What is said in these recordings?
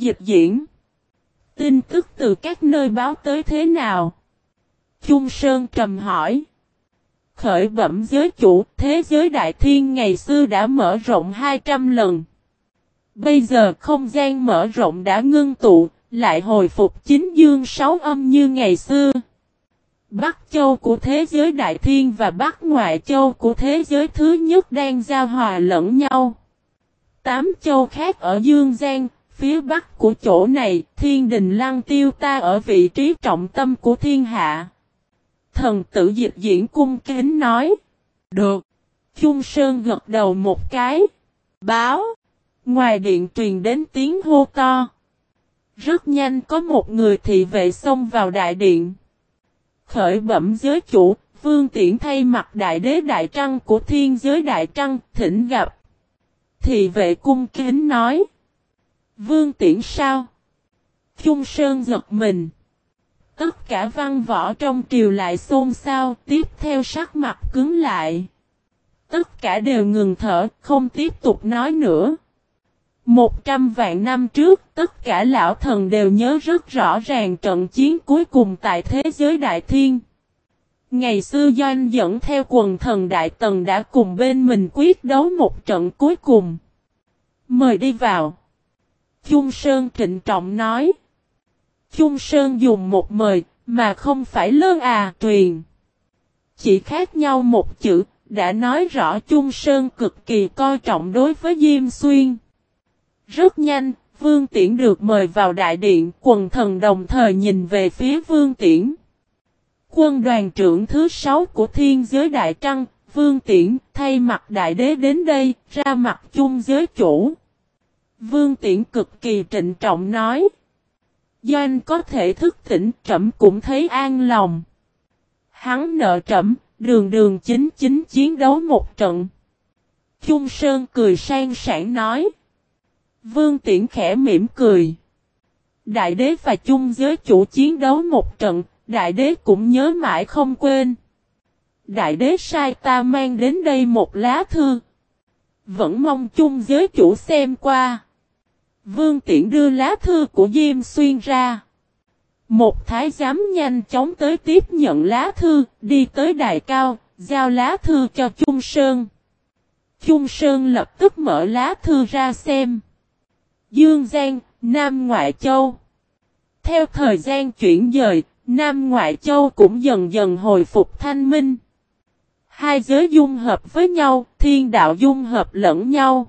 Dịch diễn. Tin tức từ các nơi báo tới thế nào? Trung Sơn trầm hỏi. Khởi bẩm giới chủ, thế giới đại thiên ngày xưa đã mở rộng 200 lần. Bây giờ không gian mở rộng đã ngưng tụ, lại hồi phục chính dương sáu âm như ngày xưa. Bắc châu của thế giới đại thiên và Bắc ngoại châu của thế giới thứ nhất đang giao hòa lẫn nhau. Tám châu khác ở Dương Giang, phía bắc của chỗ này, thiên đình lăng tiêu ta ở vị trí trọng tâm của thiên hạ. Thần tử dịch diễn cung kính nói. Được. Trung Sơn gật đầu một cái. Báo. Ngoài điện truyền đến tiếng hô to. Rất nhanh có một người thị vệ xông vào đại điện. Khởi bẩm giới chủ, vương tiễn thay mặt đại đế đại trăng của thiên giới đại trăng, thỉnh gặp. Thị vệ cung kính nói. Vương tiễn sao? Trung Sơn giật mình. Tất cả văn võ trong triều lại xôn xao, tiếp theo sắc mặt cứng lại. Tất cả đều ngừng thở, không tiếp tục nói nữa. Một trăm vạn năm trước, tất cả lão thần đều nhớ rất rõ ràng trận chiến cuối cùng tại thế giới đại thiên. Ngày xưa Doanh dẫn theo quần thần đại tần đã cùng bên mình quyết đấu một trận cuối cùng. Mời đi vào. Trung Sơn trịnh trọng nói. Trung Sơn dùng một mời, mà không phải lơn à truyền. Chỉ khác nhau một chữ, đã nói rõ Trung Sơn cực kỳ coi trọng đối với Diêm Xuyên. Rất nhanh, Vương Tiễn được mời vào đại điện, quần thần đồng thời nhìn về phía Vương Tiễn. Quân đoàn trưởng thứ sáu của thiên giới đại trăng, Vương Tiễn, thay mặt đại đế đến đây, ra mặt chung giới chủ. Vương Tiễn cực kỳ trịnh trọng nói. Doanh có thể thức tỉnh trẫm cũng thấy an lòng. Hắn nợ trẫm, đường đường chính chính chiến đấu một trận. Trung Sơn cười sang sảng nói. Vương Tiễn khẽ mỉm cười. Đại đế và chung giới chủ chiến đấu một trận, đại đế cũng nhớ mãi không quên. Đại đế sai ta mang đến đây một lá thư. Vẫn mong chung giới chủ xem qua. Vương Tiễn đưa lá thư của Diêm Xuyên ra. Một thái giám nhanh chóng tới tiếp nhận lá thư, đi tới đài cao, giao lá thư cho Trung Sơn. Trung Sơn lập tức mở lá thư ra xem. Dương Giang, Nam Ngoại Châu. Theo thời gian chuyển dời, Nam Ngoại Châu cũng dần dần hồi phục thanh minh. Hai giới dung hợp với nhau, thiên đạo dung hợp lẫn nhau.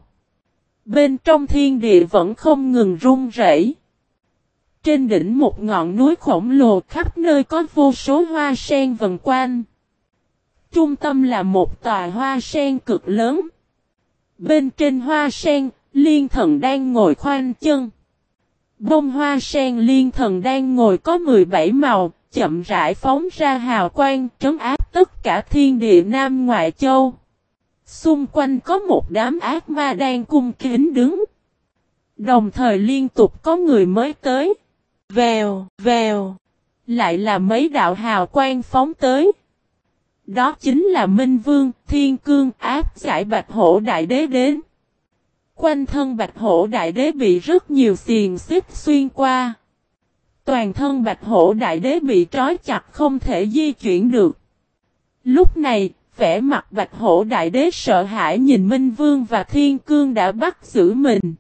Bên trong thiên địa vẫn không ngừng rung rẩy. Trên đỉnh một ngọn núi khổng lồ khắp nơi có vô số hoa sen vần quanh. Trung tâm là một tòa hoa sen cực lớn. Bên trên hoa sen, liên thần đang ngồi khoanh chân. Bông hoa sen liên thần đang ngồi có 17 màu, chậm rãi phóng ra hào quang trấn áp tất cả thiên địa Nam Ngoại Châu. Xung quanh có một đám ác ma đang cung kính đứng. Đồng thời liên tục có người mới tới. Vèo, vèo. Lại là mấy đạo hào quang phóng tới. Đó chính là Minh Vương, Thiên Cương, áp giải Bạch Hổ Đại Đế đến. Quanh thân Bạch Hổ Đại Đế bị rất nhiều xiềng xích xuyên qua. Toàn thân Bạch Hổ Đại Đế bị trói chặt không thể di chuyển được. Lúc này, vẻ mặt bạch hổ đại đế sợ hãi nhìn Minh Vương và Thiên Cương đã bắt giữ mình.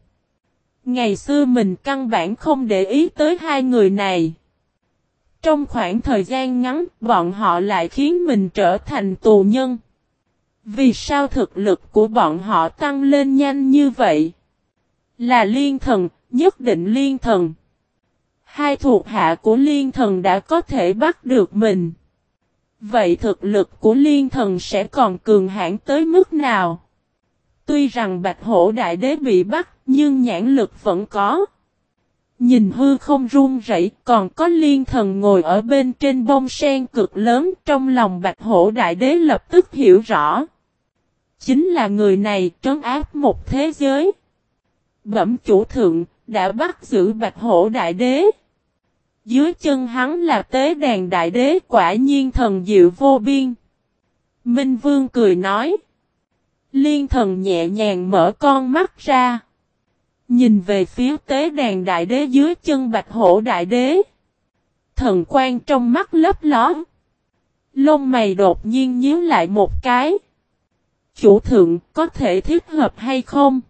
Ngày xưa mình căn bản không để ý tới hai người này. Trong khoảng thời gian ngắn, bọn họ lại khiến mình trở thành tù nhân. Vì sao thực lực của bọn họ tăng lên nhanh như vậy? Là liên thần, nhất định liên thần. Hai thuộc hạ của liên thần đã có thể bắt được mình. Vậy thực lực của liên thần sẽ còn cường hãn tới mức nào? Tuy rằng bạch hổ đại đế bị bắt, nhưng nhãn lực vẫn có. Nhìn hư không run rẩy, còn có liên thần ngồi ở bên trên bông sen cực lớn trong lòng bạch hổ đại đế lập tức hiểu rõ. Chính là người này trấn áp một thế giới. Bẩm chủ thượng, đã bắt giữ bạch hổ đại đế. Dưới chân hắn là tế đàn đại đế quả nhiên thần diệu vô biên. Minh Vương cười nói. Liên thần nhẹ nhàng mở con mắt ra. Nhìn về phía tế đàn đại đế dưới chân bạch hổ đại đế. Thần quan trong mắt lấp ló. Lông mày đột nhiên nhíu lại một cái. Chủ thượng có thể thiết hợp hay không?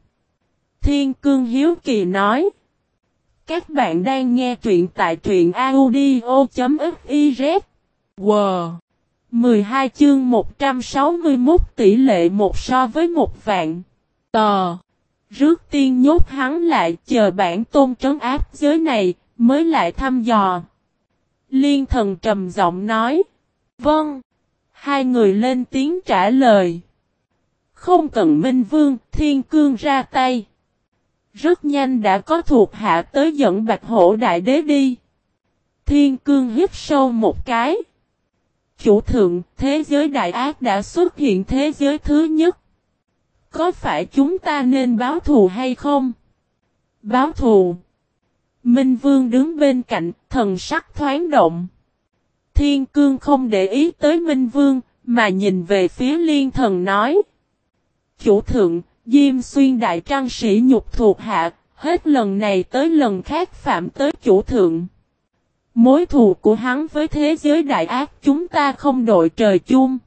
Thiên cương hiếu kỳ nói. Các bạn đang nghe truyện tại truyện audio.fiz. Wow! 12 chương 161 tỷ lệ một so với một vạn. Tò! Rước tiên nhốt hắn lại chờ bản tôn trấn áp giới này, mới lại thăm dò. Liên thần trầm giọng nói. Vâng. Hai người lên tiếng trả lời. Không cần Minh Vương, Thiên Cương ra tay. Rất nhanh đã có thuộc hạ tới dẫn Bạch Hổ Đại Đế đi. Thiên Cương hít sâu một cái. Chủ thượng, thế giới đại ác đã xuất hiện thế giới thứ nhất. Có phải chúng ta nên báo thù hay không? Báo thù. Minh Vương đứng bên cạnh, thần sắc thoáng động. Thiên Cương không để ý tới Minh Vương, mà nhìn về phía liên thần nói. Chủ thượng, Diêm xuyên đại trang sĩ nhục thuộc hạ, hết lần này tới lần khác phạm tới chủ thượng. Mối thù của hắn với thế giới đại ác chúng ta không đội trời chung.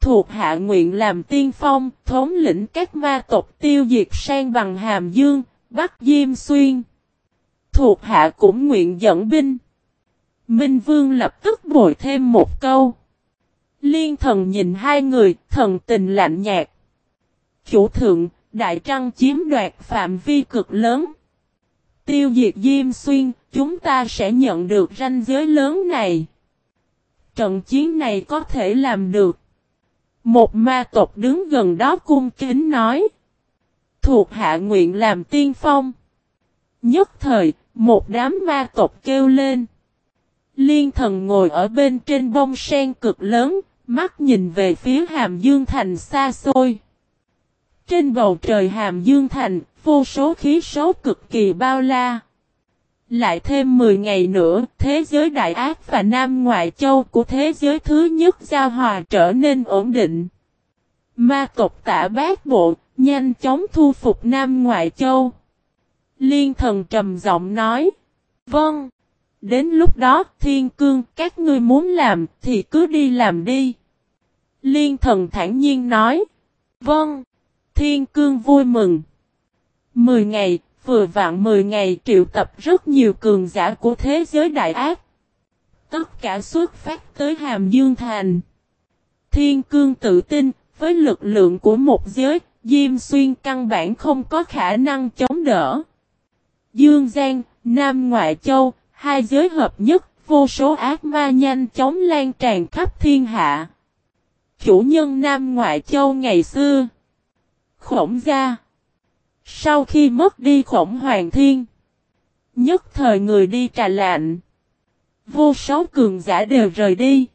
Thuộc hạ nguyện làm tiên phong, thống lĩnh các ma tộc tiêu diệt sang bằng hàm dương, bắt Diêm Xuyên. Thuộc hạ cũng nguyện dẫn binh. Minh Vương lập tức bồi thêm một câu. Liên thần nhìn hai người, thần tình lạnh nhạt. Chủ thượng, Đại Trăng chiếm đoạt phạm vi cực lớn. Tiêu diệt Diêm Xuyên, chúng ta sẽ nhận được ranh giới lớn này. Trận chiến này có thể làm được. Một ma tộc đứng gần đó cung kính nói. Thuộc hạ nguyện làm tiên phong. Nhất thời, một đám ma tộc kêu lên. Liên thần ngồi ở bên trên bông sen cực lớn, mắt nhìn về phía hàm dương thành xa xôi. Trên bầu trời hàm dương thành, vô số khí số cực kỳ bao la. Lại thêm 10 ngày nữa, thế giới đại ác và Nam Ngoại Châu của thế giới thứ nhất giao hòa trở nên ổn định. Ma tộc tả bát bộ, nhanh chóng thu phục Nam Ngoại Châu. Liên thần trầm giọng nói. Vâng. Đến lúc đó, thiên cương, các ngươi muốn làm, thì cứ đi làm đi. Liên thần thản nhiên nói. Vâng. Thiên cương vui mừng. Mười ngày, vừa vặn mười ngày triệu tập rất nhiều cường giả của thế giới đại ác. Tất cả xuất phát tới Hàm Dương Thành. Thiên cương tự tin, với lực lượng của một giới, Diêm Xuyên căn bản không có khả năng chống đỡ. Dương Giang, Nam Ngoại Châu, hai giới hợp nhất, vô số ác ma nhanh chóng lan tràn khắp thiên hạ. Chủ nhân Nam Ngoại Châu ngày xưa Khổng gia. Sau khi mất đi khổng hoàng thiên, Nhất thời người đi trà lạnh. Vô số cường giả đều rời đi.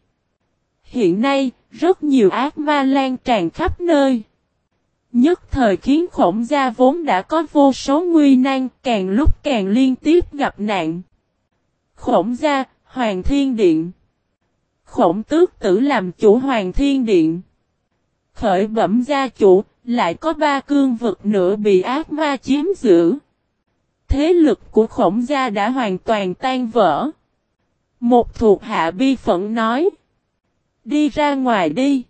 Hiện nay, Rất nhiều ác ma lan tràn khắp nơi. Nhất thời khiến khổng gia vốn đã có vô số nguy nan Càng lúc càng liên tiếp gặp nạn. Khổng gia, Hoàng Thiên Điện. Khổng tước tử làm chủ Hoàng Thiên Điện. Khởi bẩm gia chủ lại có ba cương vực nữa bị ác ma chiếm giữ. Thế lực của khổng gia đã hoàn toàn tan vỡ. Một thuộc hạ bi phẫn nói. Đi ra ngoài đi.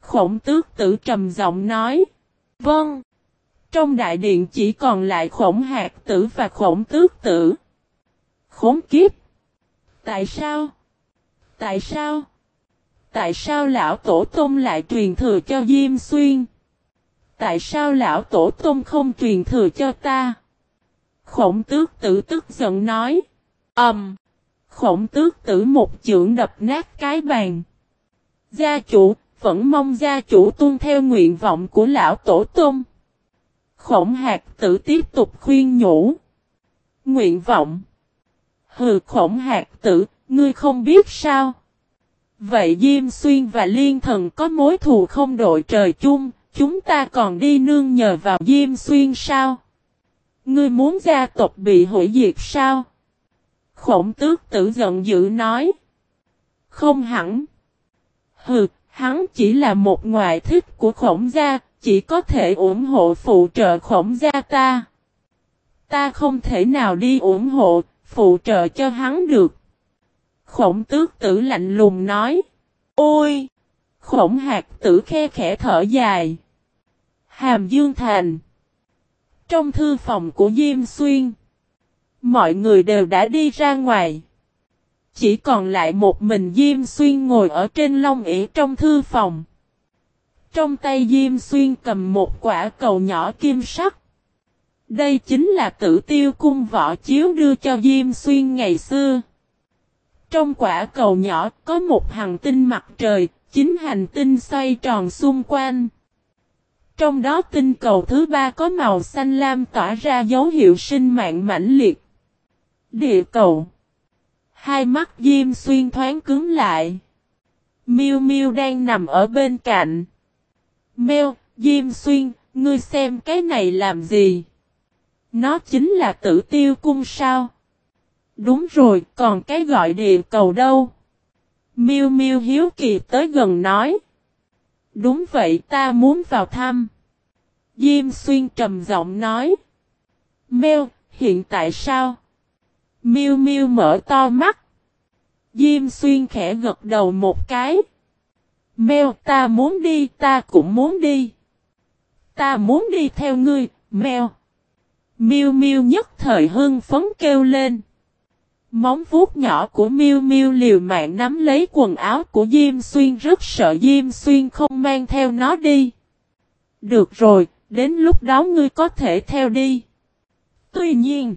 Khổng tước tử trầm giọng nói. Vâng. Trong đại điện chỉ còn lại khổng hạt tử và khổng tước tử. Khốn kiếp. Tại sao? Tại sao? Tại sao lão tổ tông lại truyền thừa cho Diêm Xuyên? Tại sao lão tổ tôm không truyền thừa cho ta? Khổng tước tử tức giận nói. Ẩm. Um, khổng tước tử một chưởng đập nát cái bàn. Gia chủ, vẫn mong gia chủ tuân theo nguyện vọng của lão tổ tôm Khổng hạt tử tiếp tục khuyên nhủ. Nguyện vọng. Hừ khổng hạt tử, ngươi không biết sao. Vậy Diêm Xuyên và Liên Thần có mối thù không đội trời chung, Chúng ta còn đi nương nhờ vào Diêm Xuyên sao? Ngươi muốn gia tộc bị hủy diệt sao? Khổng tước tử giận dữ nói. Không hẳn. Hừ, hắn chỉ là một ngoại thích của khổng gia, chỉ có thể ủng hộ phụ trợ khổng gia ta. Ta không thể nào đi ủng hộ, phụ trợ cho hắn được. Khổng tước tử lạnh lùng nói. Ôi! Khổng hạt tử khe khẽ thở dài. Hàm Dương Thành. Trong thư phòng của Diêm Xuyên. Mọi người đều đã đi ra ngoài. Chỉ còn lại một mình Diêm Xuyên ngồi ở trên long ỉ trong thư phòng. Trong tay Diêm Xuyên cầm một quả cầu nhỏ kim sắc. Đây chính là tử tiêu cung võ chiếu đưa cho Diêm Xuyên ngày xưa. Trong quả cầu nhỏ có một hành tinh mặt trời, chính hành tinh xoay tròn xung quanh. Trong đó tinh cầu thứ ba có màu xanh lam tỏa ra dấu hiệu sinh mạng mãnh liệt. Địa cầu. Hai mắt Diêm Xuyên thoáng cứng lại. Miu Miu đang nằm ở bên cạnh. Mèo, Diêm Xuyên, ngươi xem cái này làm gì? Nó chính là tử tiêu cung sao? Đúng rồi, còn cái gọi địa cầu đâu? Miu Miu hiếu kỳ tới gần nói. Đúng vậy ta muốn vào thăm. Diêm xuyên trầm giọng nói. Mèo, hiện tại sao? Miu Miu mở to mắt. Diêm xuyên khẽ gật đầu một cái. Mèo ta muốn đi, ta cũng muốn đi. Ta muốn đi theo ngươi, mèo. Miu Miu nhất thời hưng phấn kêu lên. Móng vuốt nhỏ của Miu Miu liều mạng nắm lấy quần áo của Diêm Xuyên rất sợ Diêm Xuyên không mang theo nó đi. Được rồi, đến lúc đó ngươi có thể theo đi. Tuy nhiên,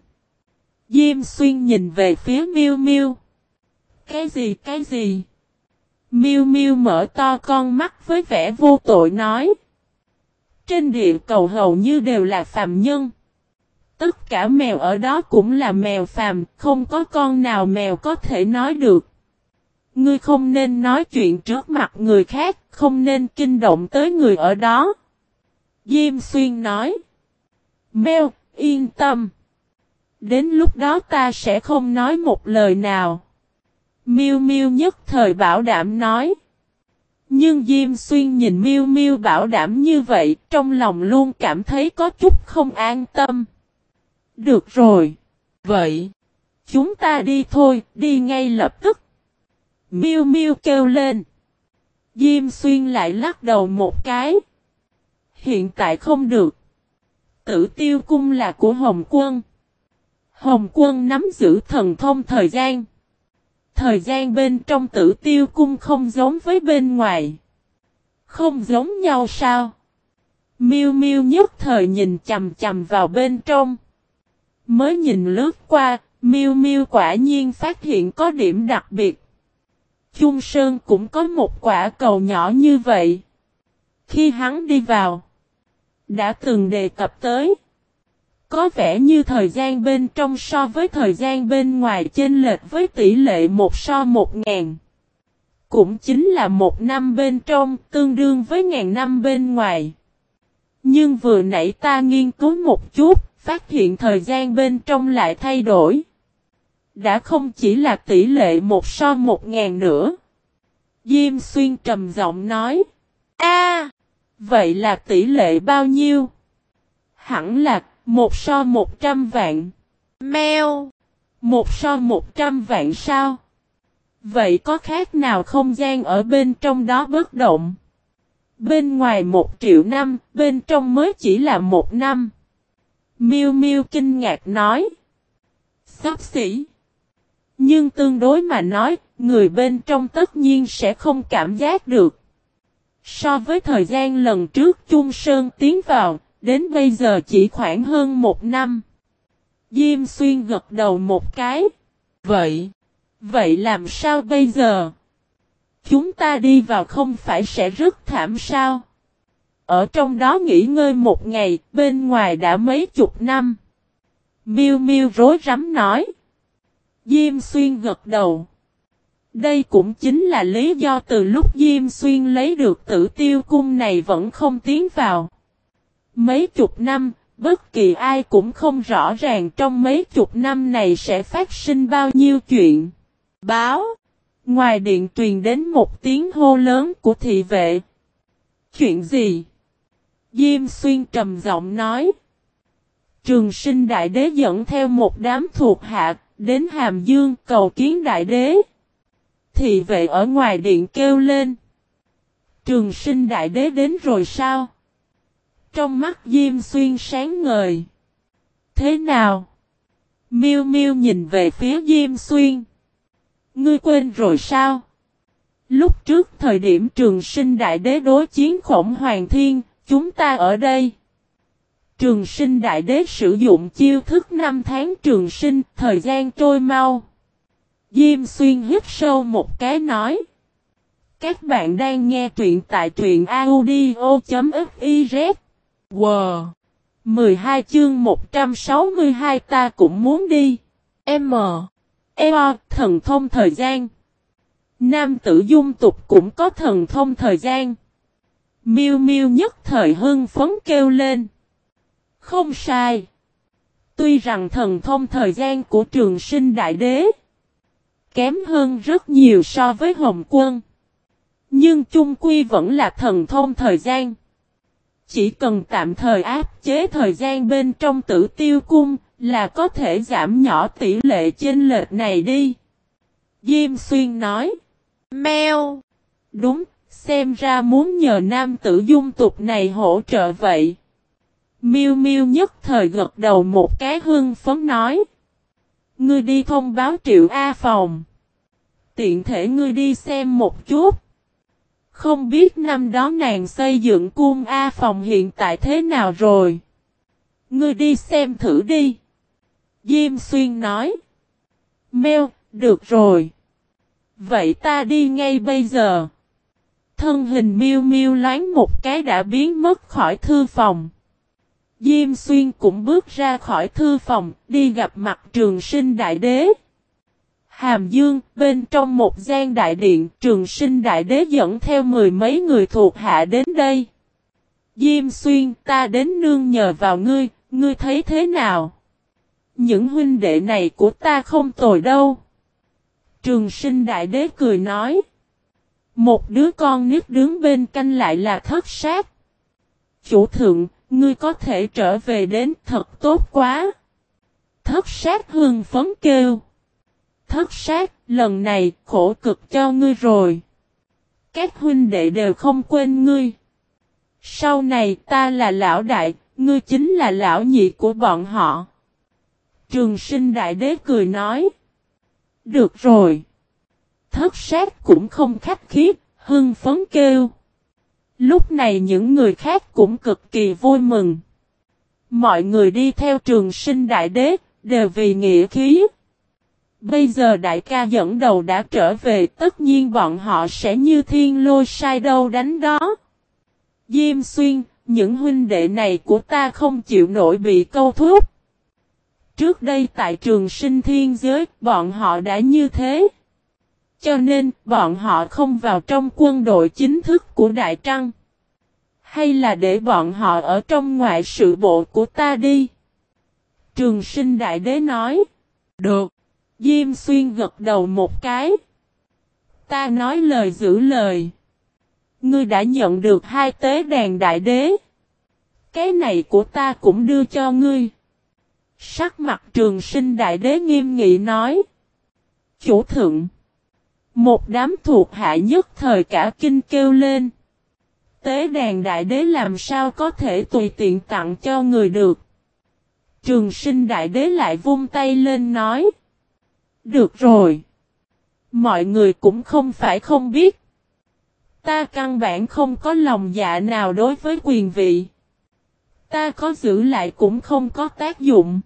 Diêm Xuyên nhìn về phía Miu Miu. Cái gì cái gì? Miu Miu mở to con mắt với vẻ vô tội nói. Trên địa cầu hầu như đều là phàm nhân. Tất cả mèo ở đó cũng là mèo phàm, không có con nào mèo có thể nói được. Ngươi không nên nói chuyện trước mặt người khác, không nên kinh động tới người ở đó. Diêm xuyên nói. Mèo, yên tâm. Đến lúc đó ta sẽ không nói một lời nào. Miu Miu nhất thời bảo đảm nói. Nhưng Diêm Xuyên nhìn Miu Miu bảo đảm như vậy, trong lòng luôn cảm thấy có chút không an tâm. Được rồi. Vậy, chúng ta đi thôi, đi ngay lập tức. Miu Miu kêu lên. Diêm Xuyên lại lắc đầu một cái. Hiện tại không được. Tử tiêu cung là của Hồng Quân. Hồng Quân nắm giữ thần thông thời gian. Thời gian bên trong tử tiêu cung không giống với bên ngoài. Không giống nhau sao? Miu Miu nhất thời nhìn chầm chầm vào bên trong. Mới nhìn lướt qua, Miu Miu quả nhiên phát hiện có điểm đặc biệt. Chung Sơn cũng có một quả cầu nhỏ như vậy. Khi hắn đi vào, đã từng đề cập tới. Có vẻ như thời gian bên trong so với thời gian bên ngoài chênh lệch với tỷ lệ một so một ngàn. Cũng chính là một năm bên trong tương đương với ngàn năm bên ngoài. Nhưng vừa nãy ta nghiên cứu một chút, phát hiện thời gian bên trong lại thay đổi. Đã không chỉ là tỷ lệ một so một ngàn nữa. Diêm xuyên trầm giọng nói. a vậy là tỷ lệ bao nhiêu? Hẳn là một so một trăm vạn. Mèo. Một so một trăm vạn sao? Vậy có khác nào không gian ở bên trong đó bất động? Bên ngoài một triệu năm, bên trong mới chỉ là một năm. Miu Miu kinh ngạc nói. Sắp xỉ. Nhưng tương đối mà nói, người bên trong tất nhiên sẽ không cảm giác được. So với thời gian lần trước Chung Sơn tiến vào, đến bây giờ chỉ khoảng hơn một năm. Diêm Xuyên gật đầu một cái. Vậy, vậy làm sao bây giờ? Chúng ta đi vào không phải sẽ rất thảm sao? Ở trong đó nghỉ ngơi một ngày, bên ngoài đã mấy chục năm. Miu Miu rối rắm nói. Diêm Xuyên gật đầu. Đây cũng chính là lý do từ lúc Diêm Xuyên lấy được tử tiêu cung này vẫn không tiến vào. Mấy chục năm, bất kỳ ai cũng không rõ ràng trong mấy chục năm này sẽ phát sinh bao nhiêu chuyện. Báo. Ngoài điện truyền đến một tiếng hô lớn của thị vệ. Chuyện gì? Diêm xuyên trầm giọng nói. Trường sinh đại đế dẫn theo một đám thuộc hạ, đến Hàm Dương cầu kiến đại đế. Thị vệ ở ngoài điện kêu lên. Trường sinh đại đế đến rồi sao? Trong mắt Diêm Xuyên sáng ngời. Thế nào? Miêu Miêu nhìn về phía Diêm Xuyên. Ngươi quên rồi sao? Lúc trước thời điểm trường sinh đại đế đối chiến khổng hoàng thiên, chúng ta ở đây. Trường sinh đại đế sử dụng chiêu thức năm tháng trường sinh, thời gian trôi mau. Diêm xuyên hít sâu một cái nói. Các bạn đang nghe truyện tại truyện audio.fiz. Wow! 12 chương 162 ta cũng muốn đi. M. Eo, Thần thông thời gian. Nam tử dung tục cũng có thần thông thời gian. Miêu miêu nhất thời hưng phấn kêu lên. Không sai. Tuy rằng thần thông thời gian của trường sinh đại đế kém hơn rất nhiều so với Hồng quân. Nhưng chung quy vẫn là thần thông thời gian. Chỉ cần tạm thời áp chế thời gian bên trong tử tiêu cung là có thể giảm nhỏ tỷ lệ chênh lệch này đi. Diêm xuyên nói. Mèo. Đúng, xem ra muốn nhờ nam tử dung tục này hỗ trợ vậy. Miêu Miêu nhất thời gật đầu một cái hưng phấn nói. Ngươi đi thông báo triệu A phòng. Tiện thể ngươi đi xem một chút. Không biết năm đó nàng xây dựng cung A phòng hiện tại thế nào rồi. Ngươi đi xem thử đi. Diêm xuyên nói. Mèo, được rồi. Vậy ta đi ngay bây giờ. Thân hình miêu miêu loáng một cái đã biến mất khỏi thư phòng. Diêm xuyên cũng bước ra khỏi thư phòng, đi gặp mặt trường sinh đại đế. Hàm Dương, bên trong một gian đại điện, trường sinh đại đế dẫn theo mười mấy người thuộc hạ đến đây. Diêm xuyên, ta đến nương nhờ vào ngươi, ngươi thấy thế nào? Những huynh đệ này của ta không tồi đâu. Trường sinh đại đế cười nói. Một đứa con nít đứng bên canh lại là thất sát. Chủ thượng, ngươi có thể trở về đến thật tốt quá. Thất sát hương phấn kêu. Thất sát, lần này khổ cực cho ngươi rồi. Các huynh đệ đều không quên ngươi. Sau này ta là lão đại, ngươi chính là lão nhị của bọn họ. Trường sinh đại đế cười nói. Được rồi. Thất sát cũng không khách khí, hưng phấn kêu. Lúc này những người khác cũng cực kỳ vui mừng. Mọi người đi theo trường sinh đại đế, đều vì nghĩa khí. Bây giờ đại ca dẫn đầu đã trở về tất nhiên bọn họ sẽ như thiên lôi sai đâu đánh đó. Diêm xuyên, những huynh đệ này của ta không chịu nổi bị câu thúc. Trước đây tại trường sinh thiên giới, bọn họ đã như thế. Cho nên, bọn họ không vào trong quân đội chính thức của Đại Trăng. Hay là để bọn họ ở trong ngoại sự bộ của ta đi? Trường sinh đại đế nói. Được. Diêm xuyên gật đầu một cái. Ta nói lời giữ lời. Ngươi đã nhận được hai tế đàn đại đế. Cái này của ta cũng đưa cho ngươi. Sắc mặt trường sinh đại đế nghiêm nghị nói. Chủ thượng. Một đám thuộc hạ nhất thời cả kinh kêu lên. Tế đàn đại đế làm sao có thể tùy tiện tặng cho người được. Trường sinh đại đế lại vung tay lên nói. Được rồi. Mọi người cũng không phải không biết. Ta căn bản không có lòng dạ nào đối với quyền vị. Ta có giữ lại cũng không có tác dụng.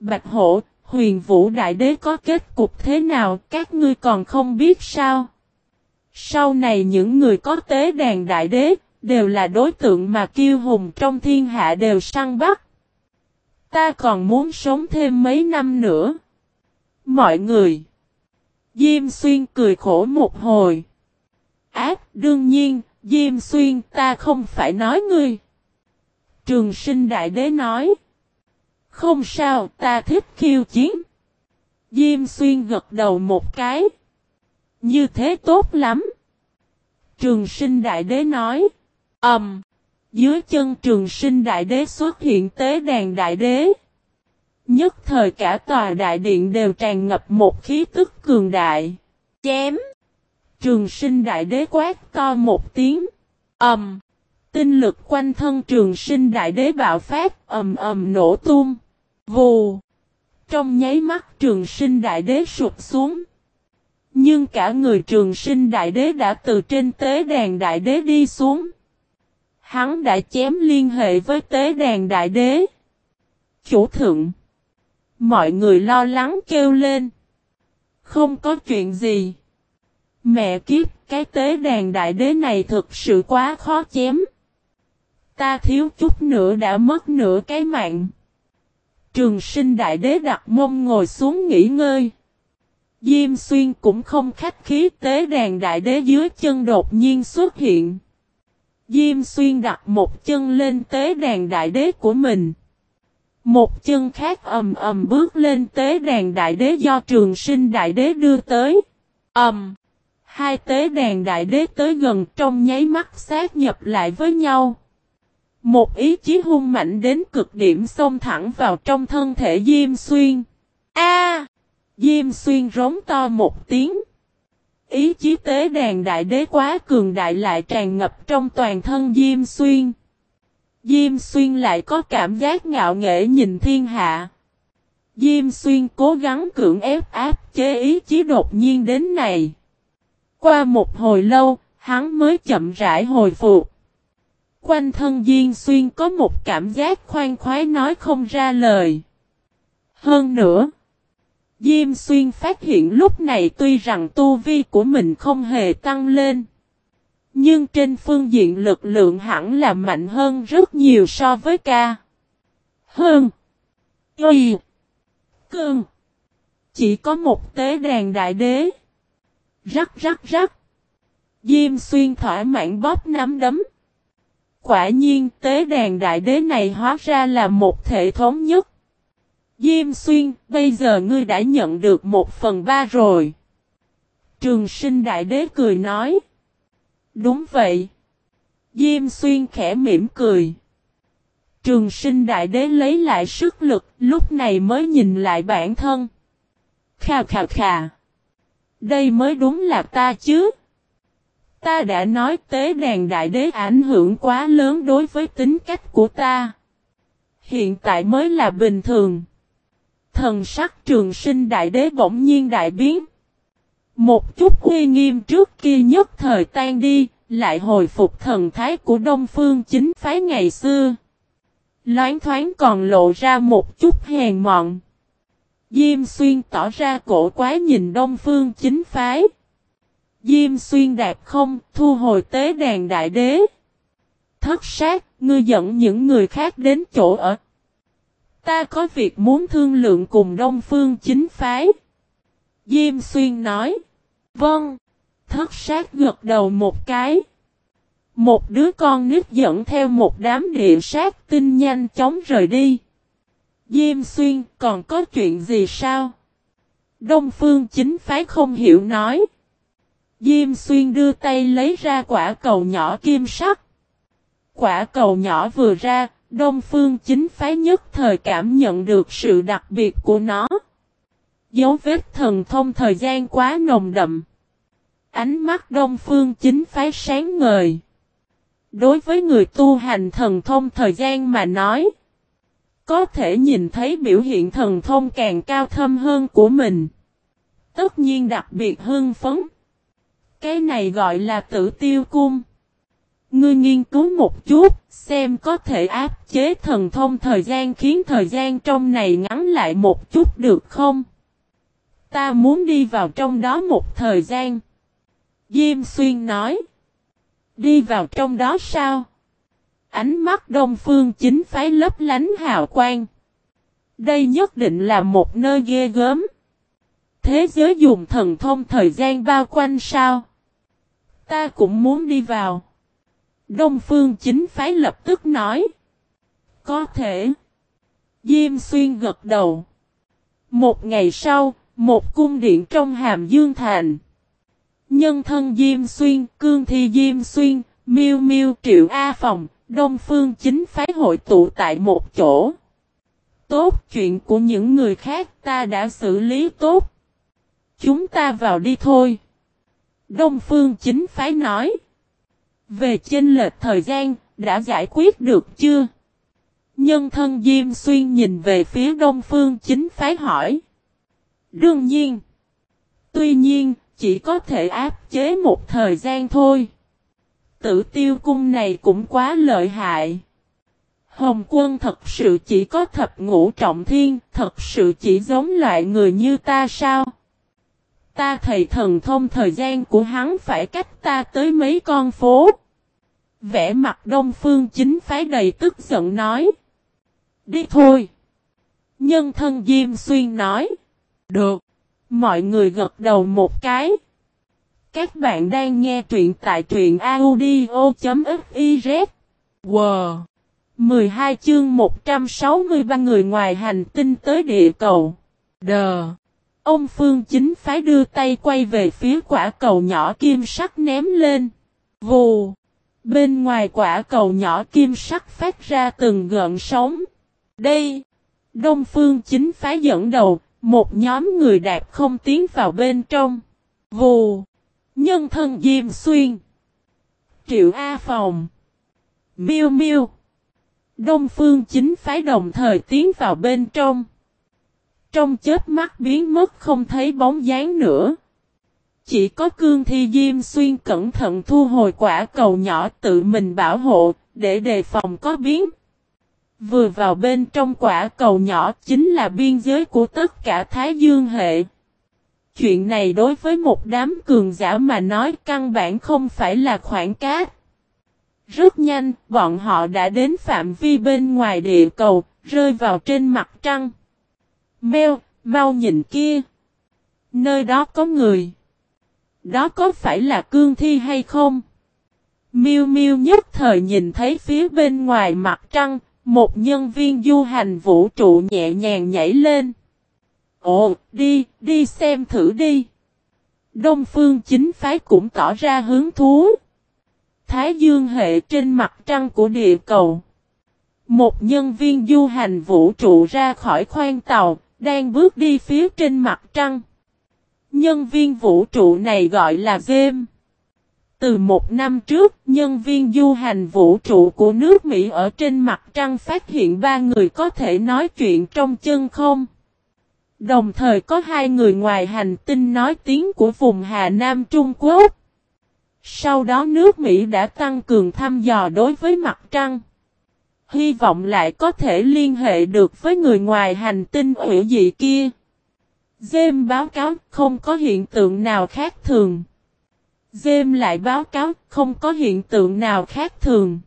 Bạch hổ, huyền vũ đại đế có kết cục thế nào các ngươi còn không biết sao. Sau này những người có tế đàn đại đế, đều là đối tượng mà kiêu hùng trong thiên hạ đều săn bắt. Ta còn muốn sống thêm mấy năm nữa. Mọi người. Diêm xuyên cười khổ một hồi. Ác, đương nhiên, Diêm xuyên ta không phải nói ngươi. Trường sinh đại đế nói. Không sao, ta thích khiêu chiến. Diêm xuyên gật đầu một cái. Như thế tốt lắm. Trường sinh đại đế nói. Ẩm. Um, Dưới chân trường sinh đại đế xuất hiện tế đàn đại đế. Nhất thời cả tòa đại điện đều tràn ngập một khí tức cường đại. Chém! Trường sinh đại đế quát to một tiếng. ầm, um, Tinh lực quanh thân trường sinh đại đế bạo phát ầm ầm nổ tung. Vù! Trong nháy mắt trường sinh đại đế sụp xuống. Nhưng cả người trường sinh đại đế đã từ trên tế đàn đại đế đi xuống. Hắn đã chém liên hệ với tế đàn đại đế. Chủ thượng. Mọi người lo lắng kêu lên. Không có chuyện gì. Mẹ kiếp, cái tế đàn đại đế này thực sự quá khó chém. Ta thiếu chút nữa đã mất nửa cái mạng. Trường sinh đại đế đặt mông ngồi xuống nghỉ ngơi. Diêm xuyên cũng không khách khí tế đàn đại đế dưới chân đột nhiên xuất hiện. Diêm xuyên đặt một chân lên tế đàn đại đế của mình. Một chân khác ầm ầm bước lên tế đàn đại đế do trường sinh đại đế đưa tới. Ầm. hai tế đàn đại đế tới gần trong nháy mắt sát nhập lại với nhau. Một ý chí hung mạnh đến cực điểm xông thẳng vào trong thân thể Diêm Xuyên. A! Diêm Xuyên rống to một tiếng. Ý chí tế đàn đại đế quá cường đại lại tràn ngập trong toàn thân Diêm Xuyên. Diêm Xuyên lại có cảm giác ngạo nghễ nhìn thiên hạ. Diêm Xuyên cố gắng cưỡng ép áp chế ý chí đột nhiên đến này. Qua một hồi lâu, hắn mới chậm rãi hồi phục. Quanh thân Diêm Xuyên có một cảm giác khoan khoái nói không ra lời. Hơn nữa, Diêm Xuyên phát hiện lúc này tuy rằng tu vi của mình không hề tăng lên. Nhưng trên phương diện lực lượng hẳn là mạnh hơn rất nhiều so với ca. Hơn. Y. Cương. Chỉ có một tế đàn đại đế. Rắc rắc rắc. Diêm xuyên thỏa mãn bóp nắm đấm. Quả nhiên tế đàn đại đế này hóa ra là một thể thống nhất. Diêm xuyên, bây giờ ngươi đã nhận được một phần ba rồi. Trường sinh đại đế cười nói. Đúng vậy. Diêm xuyên khẽ mỉm cười. Trường sinh đại đế lấy lại sức lực, lúc này mới nhìn lại bản thân. Khà khà khà. Đây mới đúng là ta chứ. Ta đã nói tế đàn đại đế ảnh hưởng quá lớn đối với tính cách của ta. Hiện tại mới là bình thường. Thần sắc trường sinh đại đế bỗng nhiên đại biến. Một chút uy nghiêm trước kia nhất thời tan đi, lại hồi phục thần thái của Đông Phương chính phái ngày xưa. Loáng thoáng còn lộ ra một chút hèn mọn. Diêm xuyên tỏ ra cổ quái nhìn Đông Phương chính phái. Diêm xuyên đạp không, thu hồi tế đàn đại đế. Thất sát, ngươi dẫn những người khác đến chỗ ở. Ta có việc muốn thương lượng cùng Đông Phương chính phái. Diêm xuyên nói. Vâng. Thất sát gật đầu một cái. Một đứa con nít dẫn theo một đám địa sát tinh nhanh chóng rời đi. Diêm xuyên còn có chuyện gì sao? Đông phương chính phái không hiểu nói. Diêm xuyên đưa tay lấy ra quả cầu nhỏ kim sắc. Quả cầu nhỏ vừa ra, Đông phương chính phái nhất thời cảm nhận được sự đặc biệt của nó. Dấu vết thần thông thời gian quá nồng đậm. Ánh mắt đông phương chính phái sáng ngời. Đối với người tu hành thần thông thời gian mà nói. Có thể nhìn thấy biểu hiện thần thông càng cao thâm hơn của mình. Tất nhiên đặc biệt hưng phấn. Cái này gọi là tử tiêu cung. Ngươi nghiên cứu một chút, xem có thể áp chế thần thông thời gian khiến thời gian trong này ngắn lại một chút được không? Ta muốn đi vào trong đó một thời gian. Diêm xuyên nói. Đi vào trong đó sao? Ánh mắt đông phương chính phái lấp lánh hào quang. Đây nhất định là một nơi ghê gớm. Thế giới dùng thần thông thời gian bao quanh sao? Ta cũng muốn đi vào. Đông phương chính phái lập tức nói. Có thể. Diêm xuyên gật đầu. Một ngày sau, một cung điện trong hàm dương thành. Nhân thân Diêm Xuyên, Cương Thi Diêm Xuyên, Miêu Miêu Triệu A Phòng, Đông phương chính phái hội tụ tại một chỗ. Tốt chuyện của những người khác ta đã xử lý tốt. Chúng ta vào đi thôi. Đông phương chính phái nói. Về chênh lệch thời gian, đã giải quyết được chưa? Nhân thân Diêm Xuyên nhìn về phía đông phương chính phái hỏi. Đương nhiên. Tuy nhiên, chỉ có thể áp chế một thời gian thôi. Tử tiêu cung này cũng quá lợi hại. Hồng quân thật sự chỉ có thập ngũ trọng thiên, thật sự chỉ giống loại người như ta sao? Ta thầy thần thông thời gian của hắn phải cách ta tới mấy con phố. Vẽ mặt đông phương chính phái đầy tức giận nói. Đi thôi. Nhân thân Diêm Xuyên nói. Được. Mọi người gật đầu một cái. Các bạn đang nghe truyện tại truyện audio.fiz. Wow. 12 chương 163 người ngoài hành tinh tới địa cầu. Đờ. Ông Phương chính phái đưa tay quay về phía quả cầu nhỏ kim sắc ném lên. Vù. Bên ngoài quả cầu nhỏ kim sắc phát ra từng gợn sóng. Đây. Đông Phương chính phái dẫn đầu, một nhóm người đạp không tiến vào bên trong. Vù. Nhân thân Diêm Xuyên. Triệu A Phòng. Miêu Miêu. Đông Phương chính phái đồng thời tiến vào bên trong. Trong chết mắt biến mất không thấy bóng dáng nữa. Chỉ có cương thi Diêm Xuyên cẩn thận thu hồi quả cầu nhỏ tự mình bảo hộ, để đề phòng có biến. Vừa vào bên trong quả cầu nhỏ chính là biên giới của tất cả Thái Dương hệ. Chuyện này đối với một đám cường giả mà nói căn bản không phải là khoảng cát. Rất nhanh, bọn họ đã đến phạm vi bên ngoài địa cầu, rơi vào trên mặt trăng. Mèo, mau nhìn kia. Nơi đó có người. Đó có phải là cương thi hay không? Miêu Miêu nhất thời nhìn thấy phía bên ngoài mặt trăng, một nhân viên du hành vũ trụ nhẹ nhàng nhảy lên. Ồ, đi, đi xem thử đi. Đông phương chính phái cũng tỏ ra hứng thú. Thái dương hệ trên mặt trăng của địa cầu. Một nhân viên du hành vũ trụ ra khỏi khoang tàu, đang bước đi phía trên mặt trăng. Nhân viên vũ trụ này gọi là Game. Từ một năm trước, nhân viên du hành vũ trụ của nước Mỹ ở trên mặt trăng phát hiện ba người có thể nói chuyện trong chân không. Đồng thời có hai người ngoài hành tinh nói tiếng của vùng Hà Nam Trung Quốc. Sau đó nước Mỹ đã tăng cường thăm dò đối với mặt trăng. Hy vọng lại có thể liên hệ được với người ngoài hành tinh hủy dị kia. James báo cáo, không có hiện tượng nào khác thường. James lại báo cáo, không có hiện tượng nào khác thường.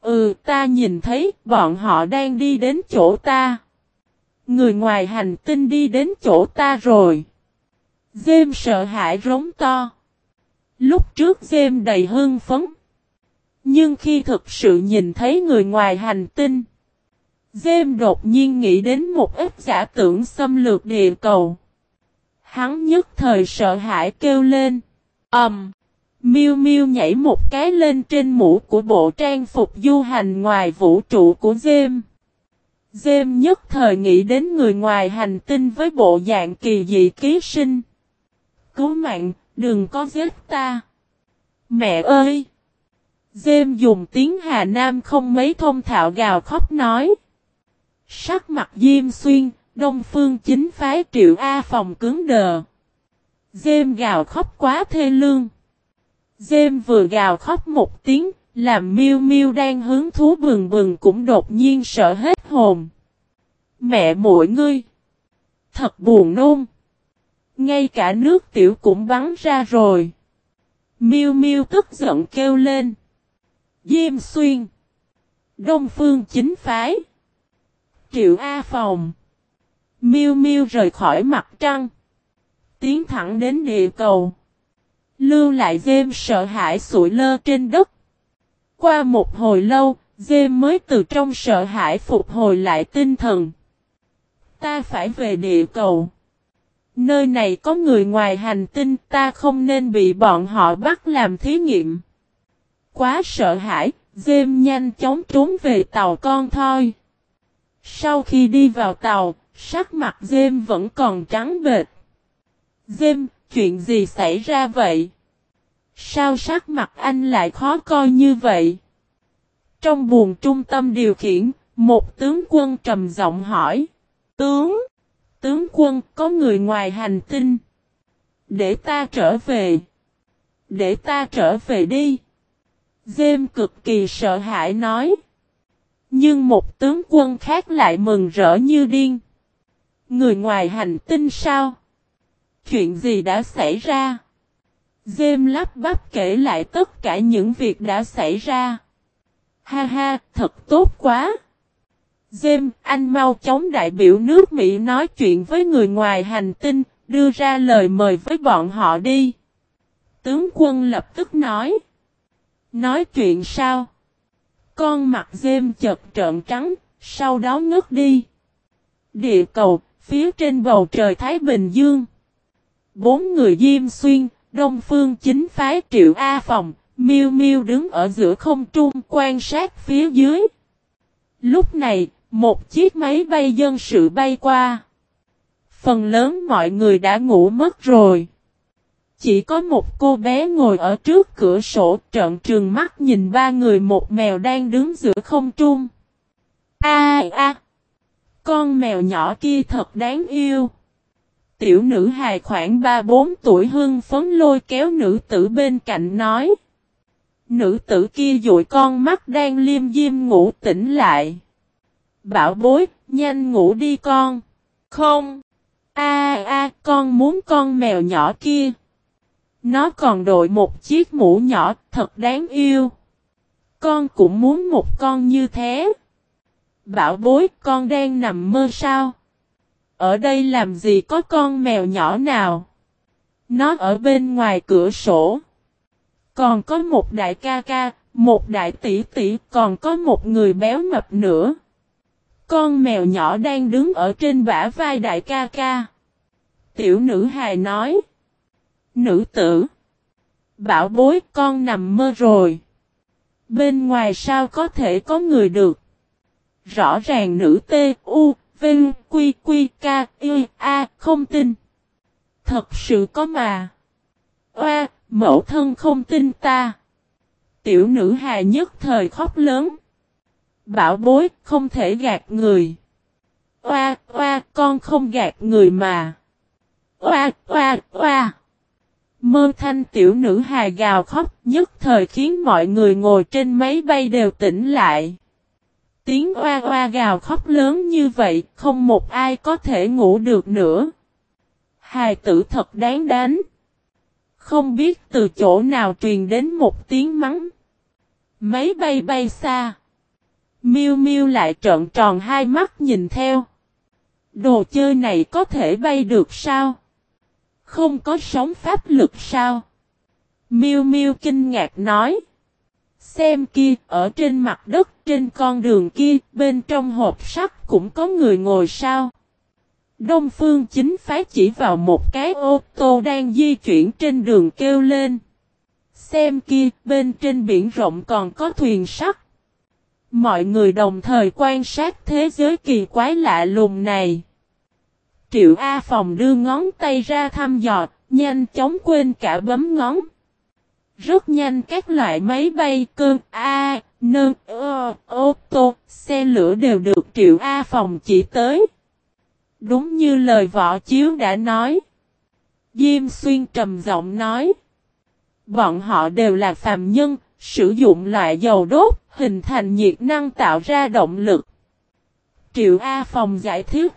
Ừ ta nhìn thấy, bọn họ đang đi đến chỗ ta. Người ngoài hành tinh đi đến chỗ ta rồi. James sợ hãi rống to. Lúc trước James đầy hưng phấn. Nhưng khi thực sự nhìn thấy người ngoài hành tinh. James đột nhiên nghĩ đến một ít giả tưởng xâm lược địa cầu. Hắn nhất thời sợ hãi kêu lên. Ẩm. Um, Miu Miu nhảy một cái lên trên mũ của bộ trang phục du hành ngoài vũ trụ của James. James nhất thời nghĩ đến người ngoài hành tinh với bộ dạng kỳ dị ký sinh. Cứu mạng, đừng có giết ta. Mẹ ơi! Dêm dùng tiếng Hà Nam không mấy thông thạo gào khóc nói. Sắc mặt Diêm Xuyên, Đông Phương chính phái triệu A phòng cứng đờ. Dêm gào khóc quá thê lương. Dêm vừa gào khóc một tiếng, làm miêu miêu đang hứng thú bừng bừng cũng đột nhiên sợ hết hồn. Mẹ muội ngươi! Thật buồn nôn! Ngay cả nước tiểu cũng bắn ra rồi. Miêu miêu tức giận kêu lên. Diêm xuyên! Đông phương chính phái! Triệu A phòng! Miêu miêu rời khỏi mặt trăng. Tiến thẳng đến địa cầu. Lưu lại dêm sợ hãi sụi lơ trên đất. Qua một hồi lâu, dêm mới từ trong sợ hãi phục hồi lại tinh thần. Ta phải về địa cầu. Nơi này có người ngoài hành tinh ta không nên bị bọn họ bắt làm thí nghiệm. Quá sợ hãi, Dêm nhanh chóng trốn về tàu con thôi. Sau khi đi vào tàu, sắc mặt Dêm vẫn còn trắng bệt. Dêm, chuyện gì xảy ra vậy? Sao sắc mặt anh lại khó coi như vậy? Trong buồng trung tâm điều khiển, một tướng quân trầm giọng hỏi. Tướng! Tướng quân có người ngoài hành tinh. Để ta trở về. Để ta trở về đi. Dêm cực kỳ sợ hãi nói. Nhưng một tướng quân khác lại mừng rỡ như điên. Người ngoài hành tinh sao? Chuyện gì đã xảy ra? Dêm lắp bắp kể lại tất cả những việc đã xảy ra. Ha ha, thật tốt quá. Dêm, anh mau chóng đại biểu nước Mỹ nói chuyện với người ngoài hành tinh, đưa ra lời mời với bọn họ đi. Tướng quân lập tức nói. Nói chuyện sao? Con mặt dêm chật trợn trắng, sau đó ngất đi. Địa cầu, phía trên bầu trời Thái Bình Dương. Bốn người diêm xuyên, Đông Phương chính phái triệu A phòng, miêu miêu đứng ở giữa không trung quan sát phía dưới. Lúc này, một chiếc máy bay dân sự bay qua. Phần lớn mọi người đã ngủ mất rồi. Chỉ có một cô bé ngồi ở trước cửa sổ trợn trừng mắt nhìn ba người một mèo đang đứng giữa không trung. A a! Con mèo nhỏ kia thật đáng yêu. Tiểu nữ hài khoảng 3-4 tuổi hưng phấn lôi kéo nữ tử bên cạnh nói. Nữ tử kia dụi con mắt đang liêm diêm ngủ tỉnh lại. Bảo bối, nhanh ngủ đi con. Không. A a, con muốn con mèo nhỏ kia. Nó còn đội một chiếc mũ nhỏ thật đáng yêu. Con cũng muốn một con như thế. Bảo bối con đang nằm mơ sao? Ở đây làm gì có con mèo nhỏ nào? Nó ở bên ngoài cửa sổ. Còn có một đại ca ca, một đại tỷ tỷ, còn có một người béo mập nữa. Con mèo nhỏ đang đứng ở trên bả vai đại ca ca. Tiểu nữ hài nói. Nữ tử. Bảo bối con nằm mơ rồi. Bên ngoài sao có thể có người được. Rõ ràng nữ T, U, Vinh, Quy, Quy, K, Y, A, không tin. Thật sự có mà. Oa, mẫu thân không tin ta. Tiểu nữ hà nhất thời khóc lớn. Bảo bối, không thể gạt người. Oa, oa, con không gạt người mà. Oa, oa, oa. Mơ thanh tiểu nữ hài gào khóc nhất thời khiến mọi người ngồi trên máy bay đều tỉnh lại. Tiếng oa oa gào khóc lớn như vậy, không một ai có thể ngủ được nữa. Hài tử thật đáng đánh. Không biết từ chỗ nào truyền đến một tiếng mắng. Máy bay bay xa. Miu Miu lại trợn tròn hai mắt nhìn theo. Đồ chơi này có thể bay được sao? Không có sóng pháp lực sao? Miu Miu kinh ngạc nói. Xem kia, ở trên mặt đất, trên con đường kia, bên trong hộp sắt cũng có người ngồi sao? Đông Phương chính phái chỉ vào một cái ô tô đang di chuyển trên đường kêu lên. Xem kia, bên trên biển rộng còn có thuyền sắt. Mọi người đồng thời quan sát thế giới kỳ quái lạ lùng này. Triệu A Phòng đưa ngón tay ra thăm dò, nhanh chóng quên cả bấm ngón. Rất nhanh các loại máy bay cơn A, nơ, ơ, ô tô, xe lửa đều được Triệu A Phòng chỉ tới. Đúng như lời võ chiếu đã nói. Diêm Xuyên trầm giọng nói. Bọn họ đều là phàm nhân, sử dụng loại dầu đốt, hình thành nhiệt năng tạo ra động lực. Triệu A Phòng giải thích.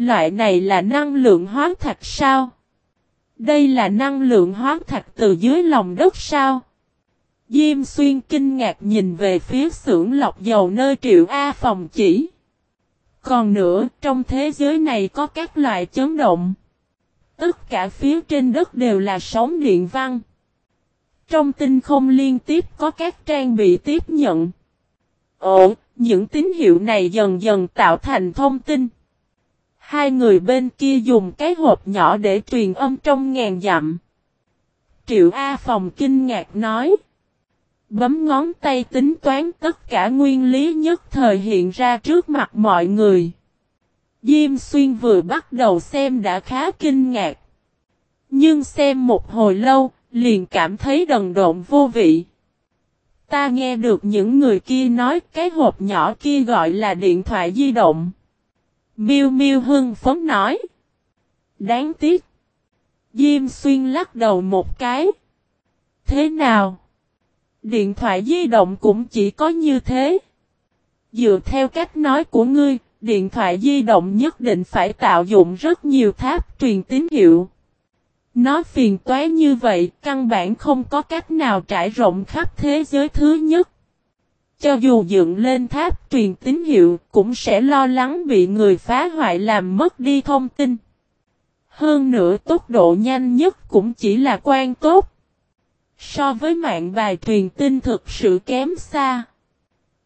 Loại này là năng lượng hóa thạch sao? Đây là năng lượng hóa thạch từ dưới lòng đất sao? Diêm xuyên kinh ngạc nhìn về phía xưởng lọc dầu nơi triệu A phòng chỉ. Còn nữa, trong thế giới này có các loại chấn động. Tất cả phía trên đất đều là sóng điện văn. Trong tinh không liên tiếp có các trang bị tiếp nhận. Ồ, những tín hiệu này dần dần tạo thành thông tin. Hai người bên kia dùng cái hộp nhỏ để truyền âm trong ngàn dặm. Triệu A Phòng kinh ngạc nói. Bấm ngón tay tính toán tất cả nguyên lý nhất thời hiện ra trước mặt mọi người. Diêm xuyên vừa bắt đầu xem đã khá kinh ngạc. Nhưng xem một hồi lâu, liền cảm thấy đần độn vô vị. Ta nghe được những người kia nói cái hộp nhỏ kia gọi là điện thoại di động. Miêu Miêu hưng phấn nói. Đáng tiếc. Diêm xuyên lắc đầu một cái. Thế nào? Điện thoại di động cũng chỉ có như thế. Dựa theo cách nói của ngươi, điện thoại di động nhất định phải tạo dụng rất nhiều tháp truyền tín hiệu. Nó phiền toái như vậy, căn bản không có cách nào trải rộng khắp thế giới thứ nhất. Cho dù dựng lên tháp truyền tín hiệu, cũng sẽ lo lắng bị người phá hoại làm mất đi thông tin. Hơn nữa tốc độ nhanh nhất cũng chỉ là quan tốt. So với mạng bài truyền tin thực sự kém xa.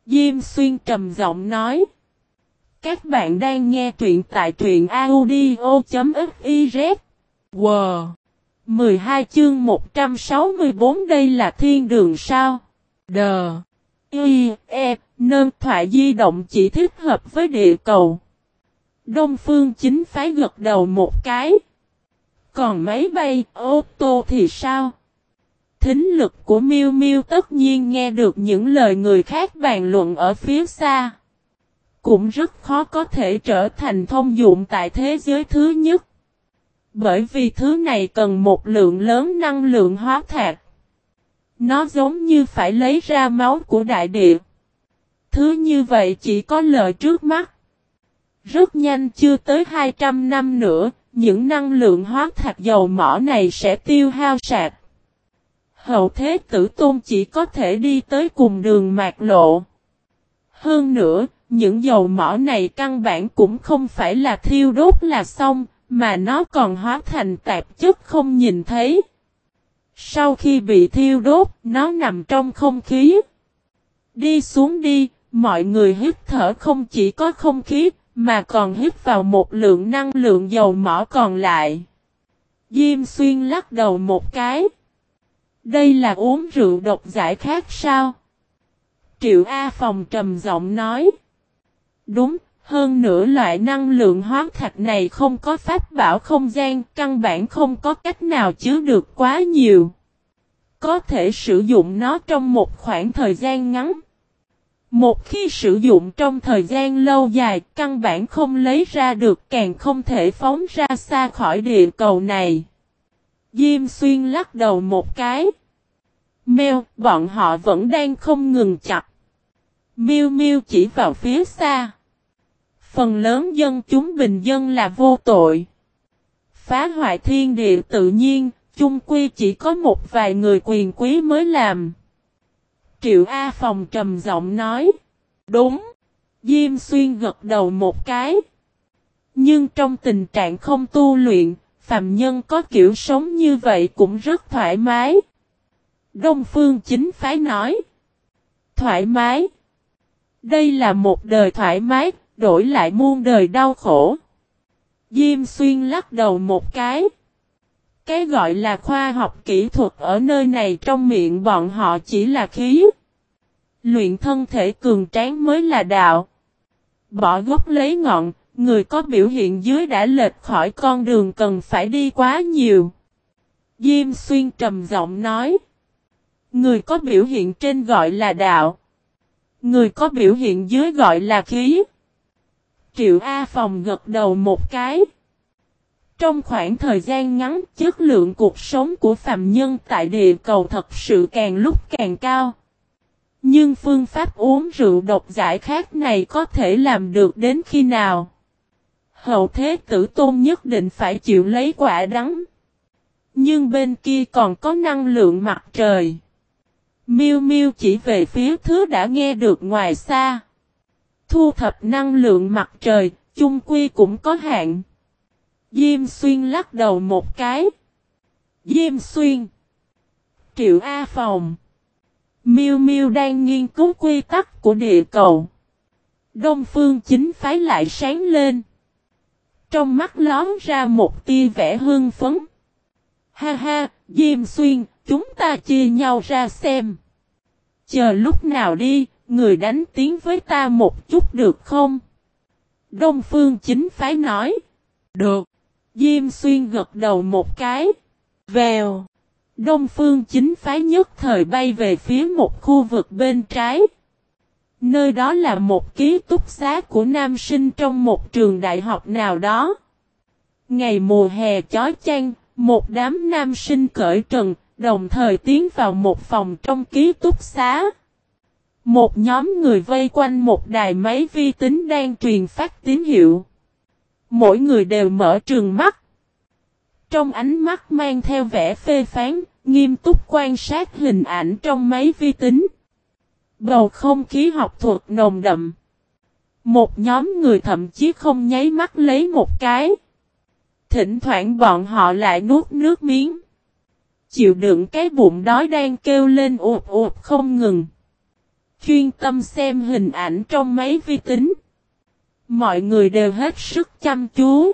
Diêm xuyên trầm giọng nói. Các bạn đang nghe truyện tại truyện audio.fiz. Wow! 12 chương 164 đây là thiên đường sao? Đờ! Y, E, nơn thoại di động chỉ thích hợp với địa cầu. Đông phương chính phái gật đầu một cái. Còn máy bay, ô tô thì sao? Thính lực của Miu Miu tất nhiên nghe được những lời người khác bàn luận ở phía xa. Cũng rất khó có thể trở thành thông dụng tại thế giới thứ nhất. Bởi vì thứ này cần một lượng lớn năng lượng hóa thạch. Nó giống như phải lấy ra máu của đại địa. Thứ như vậy chỉ có lợi trước mắt. Rất nhanh chưa tới 200 năm nữa, những năng lượng hóa thạch dầu mỏ này sẽ tiêu hao sạc. Hậu thế tử tôn chỉ có thể đi tới cùng đường mạc lộ. Hơn nữa, những dầu mỏ này căn bản cũng không phải là thiêu đốt là xong, mà nó còn hóa thành tạp chất không nhìn thấy. Sau khi bị thiêu đốt, nó nằm trong không khí. Đi xuống đi, mọi người hít thở không chỉ có không khí, mà còn hít vào một lượng năng lượng dầu mỏ còn lại. Diêm xuyên lắc đầu một cái. Đây là uống rượu độc giải khác sao? Triệu A Phòng trầm giọng nói. Đúng, hơn nữa loại năng lượng hóa thạch này không có pháp bảo không gian, căn bản không có cách nào chứa được quá nhiều. Có thể sử dụng nó trong một khoảng thời gian ngắn. Một khi sử dụng trong thời gian lâu dài, căn bản không lấy ra được càng không thể phóng ra xa khỏi địa cầu này. Diêm xuyên lắc đầu một cái. Mèo, bọn họ vẫn đang không ngừng chặt. miu miu chỉ vào phía xa. Phần lớn dân chúng bình dân là vô tội. Phá hoại thiên địa tự nhiên, chung quy chỉ có một vài người quyền quý mới làm. Triệu A Phòng trầm giọng nói. Đúng. Diêm xuyên gật đầu một cái. Nhưng trong tình trạng không tu luyện, phàm nhân có kiểu sống như vậy cũng rất thoải mái. Đông Phương chính phái nói. Thoải mái. Đây là một đời thoải mái, đổi lại muôn đời đau khổ. Diêm xuyên lắc đầu một cái. Cái gọi là khoa học kỹ thuật ở nơi này trong miệng bọn họ chỉ là khí. Luyện thân thể cường tráng mới là đạo. Bỏ gốc lấy ngọn, người có biểu hiện dưới đã lệch khỏi con đường cần phải đi quá nhiều. Diêm xuyên trầm giọng nói. Người có biểu hiện trên gọi là đạo. Người có biểu hiện dưới gọi là khí. Triệu A Phòng gật đầu một cái. Trong khoảng thời gian ngắn, chất lượng cuộc sống của phạm nhân tại địa cầu thật sự càng lúc càng cao. Nhưng phương pháp uống rượu độc giải khác này có thể làm được đến khi nào? Hậu thế tử tôn nhất định phải chịu lấy quả đắng. Nhưng bên kia còn có năng lượng mặt trời. Miêu Miêu chỉ về phía thứ đã nghe được ngoài xa. Thu thập năng lượng mặt trời, chung quy cũng có hạn. Diêm Xuyên lắc đầu một cái. Diêm Xuyên. Triệu A Phòng. Miêu Miêu đang nghiên cứu quy tắc của địa cầu. Đông phương chính phái lại sáng lên. Trong mắt lón ra một tia vẻ hương phấn. Ha ha, Diêm Xuyên, chúng ta chia nhau ra xem. Chờ lúc nào đi, người đánh tiếng với ta một chút được không? Đông Phương chính phái nói. Được. Diêm xuyên gật đầu một cái. Vèo. Đông Phương chính phái nhất thời bay về phía một khu vực bên trái. Nơi đó là một ký túc xá của nam sinh trong một trường đại học nào đó. Ngày mùa hè chói chang, một đám nam sinh cởi trần, đồng thời tiến vào một phòng trong ký túc xá. Một nhóm người vây quanh một đài máy vi tính đang truyền phát tín hiệu. Mỗi người đều mở trường mắt. Trong ánh mắt mang theo vẻ phê phán, nghiêm túc quan sát hình ảnh trong máy vi tính. Bầu không khí học thuật nồng đậm. Một nhóm người thậm chí không nháy mắt lấy một cái. Thỉnh thoảng bọn họ lại nuốt nước miếng. Chịu đựng cái bụng đói đang kêu lên ụt ụt không ngừng. Chuyên tâm xem hình ảnh trong máy vi tính. Mọi người đều hết sức chăm chú.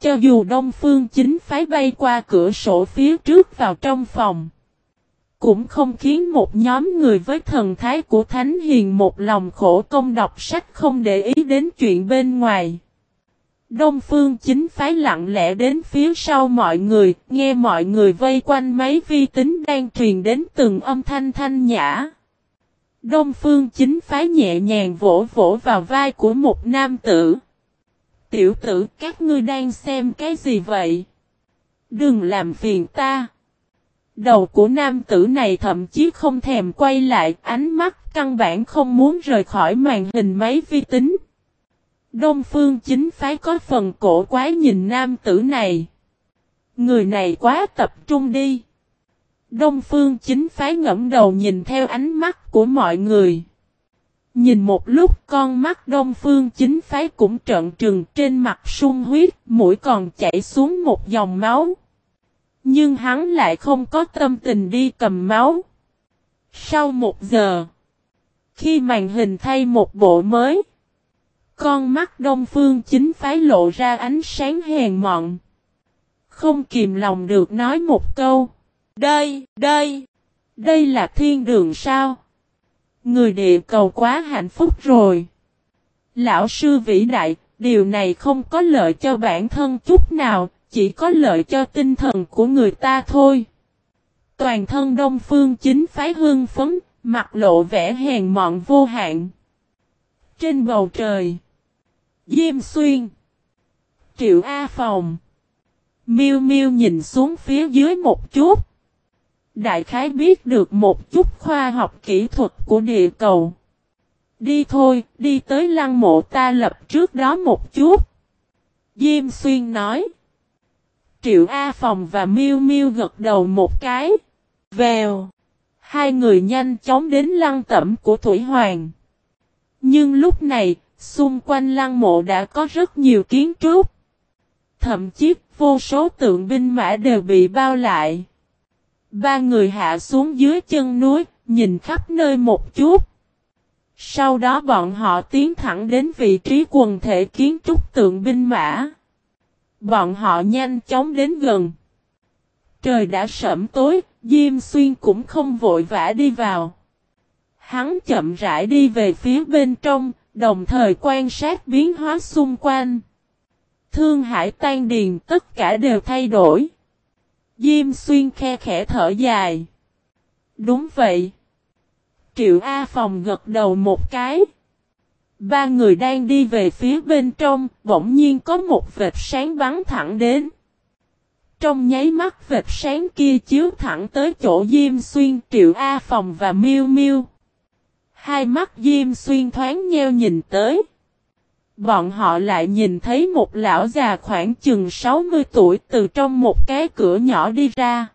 Cho dù Đông Phương chính phái bay qua cửa sổ phía trước vào trong phòng. Cũng không khiến một nhóm người với thần thái của Thánh Hiền một lòng khổ công đọc sách không để ý đến chuyện bên ngoài. Đông Phương chính phái lặng lẽ đến phía sau mọi người, nghe mọi người vây quanh máy vi tính đang truyền đến từng âm thanh thanh nhã. Đông Phương chính phái nhẹ nhàng vỗ vỗ vào vai của một nam tử. Tiểu tử các ngươi đang xem cái gì vậy? Đừng làm phiền ta. Đầu của nam tử này thậm chí không thèm quay lại, ánh mắt căn bản không muốn rời khỏi màn hình máy vi tính. Đông phương chính phái có phần cổ quái nhìn nam tử này. Người này quá tập trung đi. Đông phương chính phái ngẫm đầu nhìn theo ánh mắt của mọi người. Nhìn một lúc con mắt đông phương chính phái cũng trợn trừng trên mặt sung huyết, mũi còn chảy xuống một dòng máu. Nhưng hắn lại không có tâm tình đi cầm máu. Sau một giờ, khi màn hình thay một bộ mới, con mắt đông phương chính phái lộ ra ánh sáng hèn mọn. Không kìm lòng được nói một câu. Đây, đây, đây là thiên đường sao? Người địa cầu quá hạnh phúc rồi. Lão sư vĩ đại, điều này không có lợi cho bản thân chút nào, chỉ có lợi cho tinh thần của người ta thôi. Toàn thân đông phương chính phái hương phấn, mặt lộ vẻ hèn mọn vô hạn. Trên bầu trời, Diêm Xuyên, Triệu A Phòng, Miêu Miêu nhìn xuống phía dưới một chút. Đại khái biết được một chút khoa học kỹ thuật của địa cầu. Đi thôi, đi tới lăng mộ ta lập trước đó một chút. Diêm Xuyên nói. Triệu A Phòng và Miêu Miêu gật đầu một cái. Vèo. Hai người nhanh chóng đến lăng tẩm của Thủy Hoàng. Nhưng lúc này, xung quanh lăng mộ đã có rất nhiều kiến trúc. Thậm chí, vô số tượng binh mã đều bị bao lại. Ba người hạ xuống dưới chân núi, nhìn khắp nơi một chút. Sau đó bọn họ tiến thẳng đến vị trí quần thể kiến trúc tượng binh mã. Bọn họ nhanh chóng đến gần. Trời đã sẩm tối, Diêm Xuyên cũng không vội vã đi vào. Hắn chậm rãi đi về phía bên trong, đồng thời quan sát biến hóa xung quanh. Thương hải tan điền tất cả đều thay đổi. Diêm xuyên khe khẽ thở dài. Đúng vậy. Triệu A Phòng gật đầu một cái. Ba người đang đi về phía bên trong, bỗng nhiên có một vệt sáng bắn thẳng đến. Trong nháy mắt vệt sáng kia chiếu thẳng tới chỗ Diêm Xuyên, Triệu A Phòng và Miêu Miêu. Hai mắt Diêm Xuyên thoáng nheo nhìn tới. Bọn họ lại nhìn thấy một lão già khoảng chừng 60 tuổi từ trong một cái cửa nhỏ đi ra.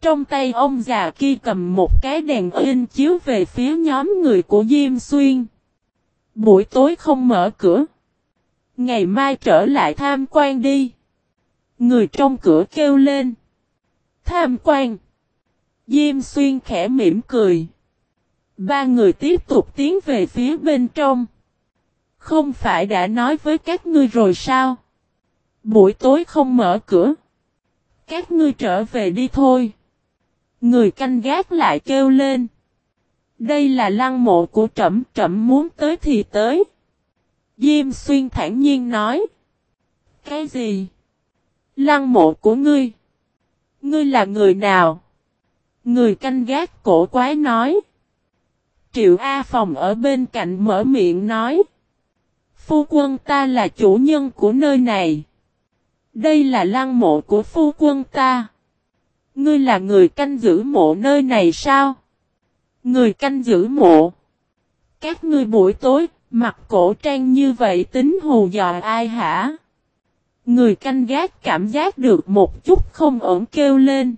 Trong tay ông già kia cầm một cái đèn in chiếu về phía nhóm người của Diêm Xuyên. Buổi tối không mở cửa. Ngày mai trở lại tham quan đi. Người trong cửa kêu lên. Tham quan. Diêm Xuyên khẽ mỉm cười. Ba người tiếp tục tiến về phía bên trong. Không phải đã nói với các ngươi rồi sao? Buổi tối không mở cửa. Các ngươi trở về đi thôi. Người canh gác lại kêu lên. Đây là lăng mộ của trẫm, trẫm muốn tới thì tới. Diêm xuyên thản nhiên nói. Cái gì? Lăng mộ của ngươi. Ngươi là người nào? Người canh gác cổ quái nói. Triệu A Phòng ở bên cạnh mở miệng nói. Phu quân ta là chủ nhân của nơi này. Đây là lăng mộ của phu quân ta. Ngươi là người canh giữ mộ nơi này sao? Người canh giữ mộ. Các ngươi buổi tối, mặc cổ trang như vậy tính hù dọa ai hả? Người canh gác cảm giác được một chút không ổn kêu lên.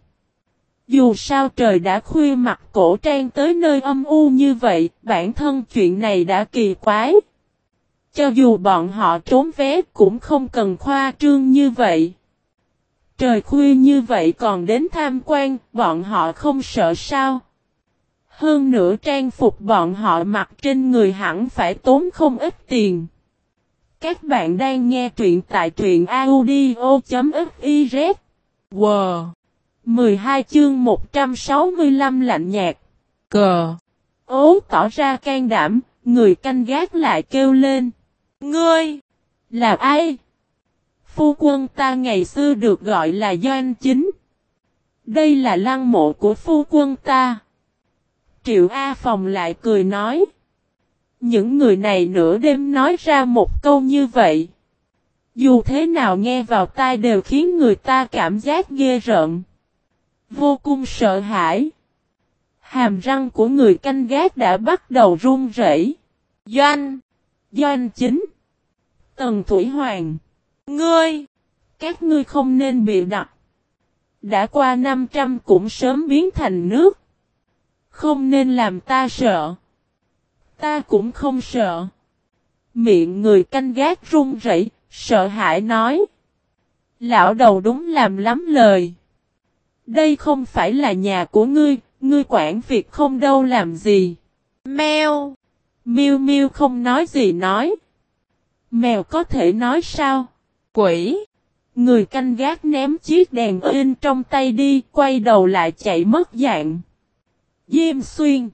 Dù sao trời đã khuya mặt cổ trang tới nơi âm u như vậy, bản thân chuyện này đã kỳ quái. Cho dù bọn họ trốn vé cũng không cần khoa trương như vậy. Trời khuya như vậy còn đến tham quan, bọn họ không sợ sao. Hơn nữa trang phục bọn họ mặc trên người hẳn phải tốn không ít tiền. Các bạn đang nghe truyện tại truyện audio.fiz. Wow! 12 chương 165 lạnh nhạt. Cờ! Ố tỏ ra can đảm, người canh gác lại kêu lên. Ngươi! Là ai? Phu quân ta ngày xưa được gọi là Doanh Chính. Đây là lăng mộ của phu quân ta. Triệu A Phòng lại cười nói. Những người này nửa đêm nói ra một câu như vậy. Dù thế nào nghe vào tai đều khiến người ta cảm giác ghê rợn. Vô cùng sợ hãi. Hàm răng của người canh gác đã bắt đầu run rẩy. Doanh. Doanh chính. Tần Thủy Hoàng. Ngươi. Các ngươi không nên bị đặt. Đã qua 500 cũng sớm biến thành nước. Không nên làm ta sợ. Ta cũng không sợ. Miệng người canh gác run rẩy, sợ hãi nói. Lão đầu đúng làm lắm lời. Đây không phải là nhà của ngươi, ngươi quản việc không đâu làm gì. Mèo. Miu Miu không nói gì nói. Mèo có thể nói sao? Quỷ. Người canh gác ném chiếc đèn in trong tay đi, quay đầu lại chạy mất dạng. Diêm xuyên.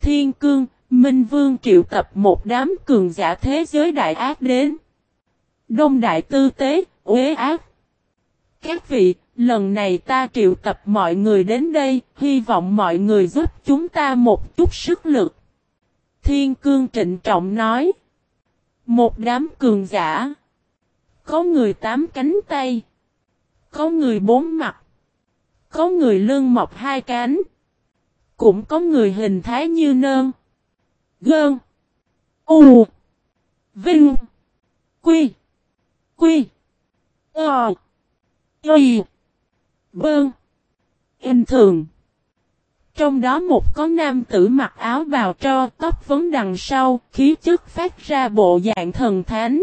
Thiên cương, Minh Vương triệu tập một đám cường giả thế giới đại ác đến. Đông đại tư tế, uế ác. Các vị, lần này ta triệu tập mọi người đến đây, hy vọng mọi người giúp chúng ta một chút sức lực. Thiên cương trịnh trọng nói. Một đám cường giả. Có người tám cánh tay. Có người bốn mặt. Có người lưng mọc hai cánh. Cũng có người hình thái như nơn. Gơn. U. Vinh. Quy. Quy. Ờ. Y. Bơn. Hình thường. Trong đó một có nam tử mặc áo bào tro tóc vấn đằng sau, khí chất phát ra bộ dạng thần thánh.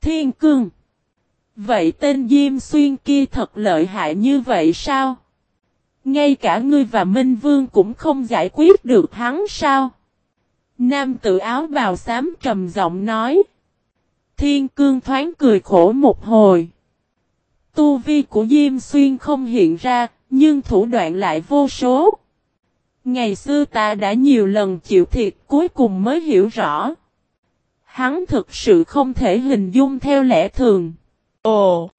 Thiên cương. Vậy tên Diêm Xuyên kia thật lợi hại như vậy sao? Ngay cả ngươi và Minh Vương cũng không giải quyết được hắn sao? Nam tự áo bào xám trầm giọng nói. Thiên cương thoáng cười khổ một hồi. Tu vi của Diêm Xuyên không hiện ra, nhưng thủ đoạn lại vô số. Ngày xưa ta đã nhiều lần chịu thiệt cuối cùng mới hiểu rõ. Hắn thực sự không thể hình dung theo lẽ thường. Ồ!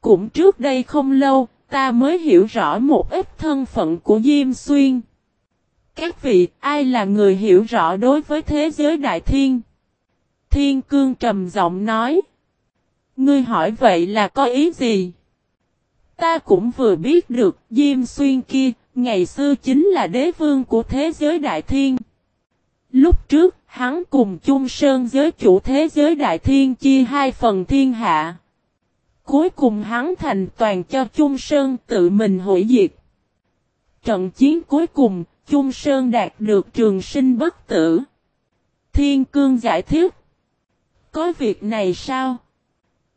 Cũng trước đây không lâu, ta mới hiểu rõ một ít thân phận của Diêm Xuyên. Các vị, ai là người hiểu rõ đối với thế giới đại thiên? Thiên cương trầm giọng nói. Ngươi hỏi vậy là có ý gì? Ta cũng vừa biết được Diêm Xuyên kia, ngày xưa chính là đế vương của thế giới đại thiên. Lúc trước, hắn cùng chung sơn giới chủ thế giới đại thiên chia hai phần thiên hạ. Cuối cùng hắn thành toàn cho chung sơn tự mình hủy diệt. Trận chiến cuối cùng, chung sơn đạt được trường sinh bất tử. Thiên cương giải thích. Có việc này sao?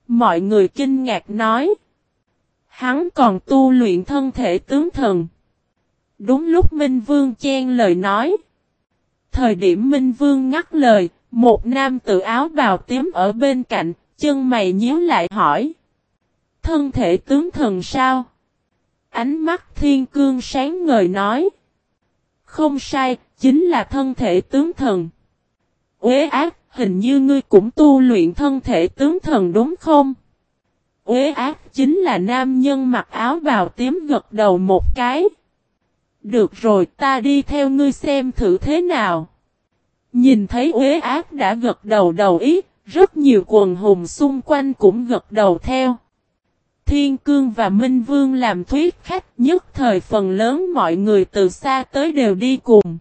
Mọi người kinh ngạc nói. Hắn còn tu luyện thân thể tướng thần. Đúng lúc Minh Vương chen lời nói. Thời điểm Minh Vương ngắt lời, một nam tự áo bào tím ở bên cạnh, chân mày nhíu lại hỏi. Thân thể tướng thần sao? Ánh mắt thiên cương sáng ngời nói. Không sai, chính là thân thể tướng thần. Uế ác, hình như ngươi cũng tu luyện thân thể tướng thần đúng không? Uế ác chính là nam nhân mặc áo bào tím gật đầu một cái. Được rồi ta đi theo ngươi xem thử thế nào. Nhìn thấy uế ác đã gật đầu đầu ý, rất nhiều quần hùng xung quanh cũng gật đầu theo. Thiên Cương và Minh Vương làm thuyết khách nhất thời phần lớn mọi người từ xa tới đều đi cùng.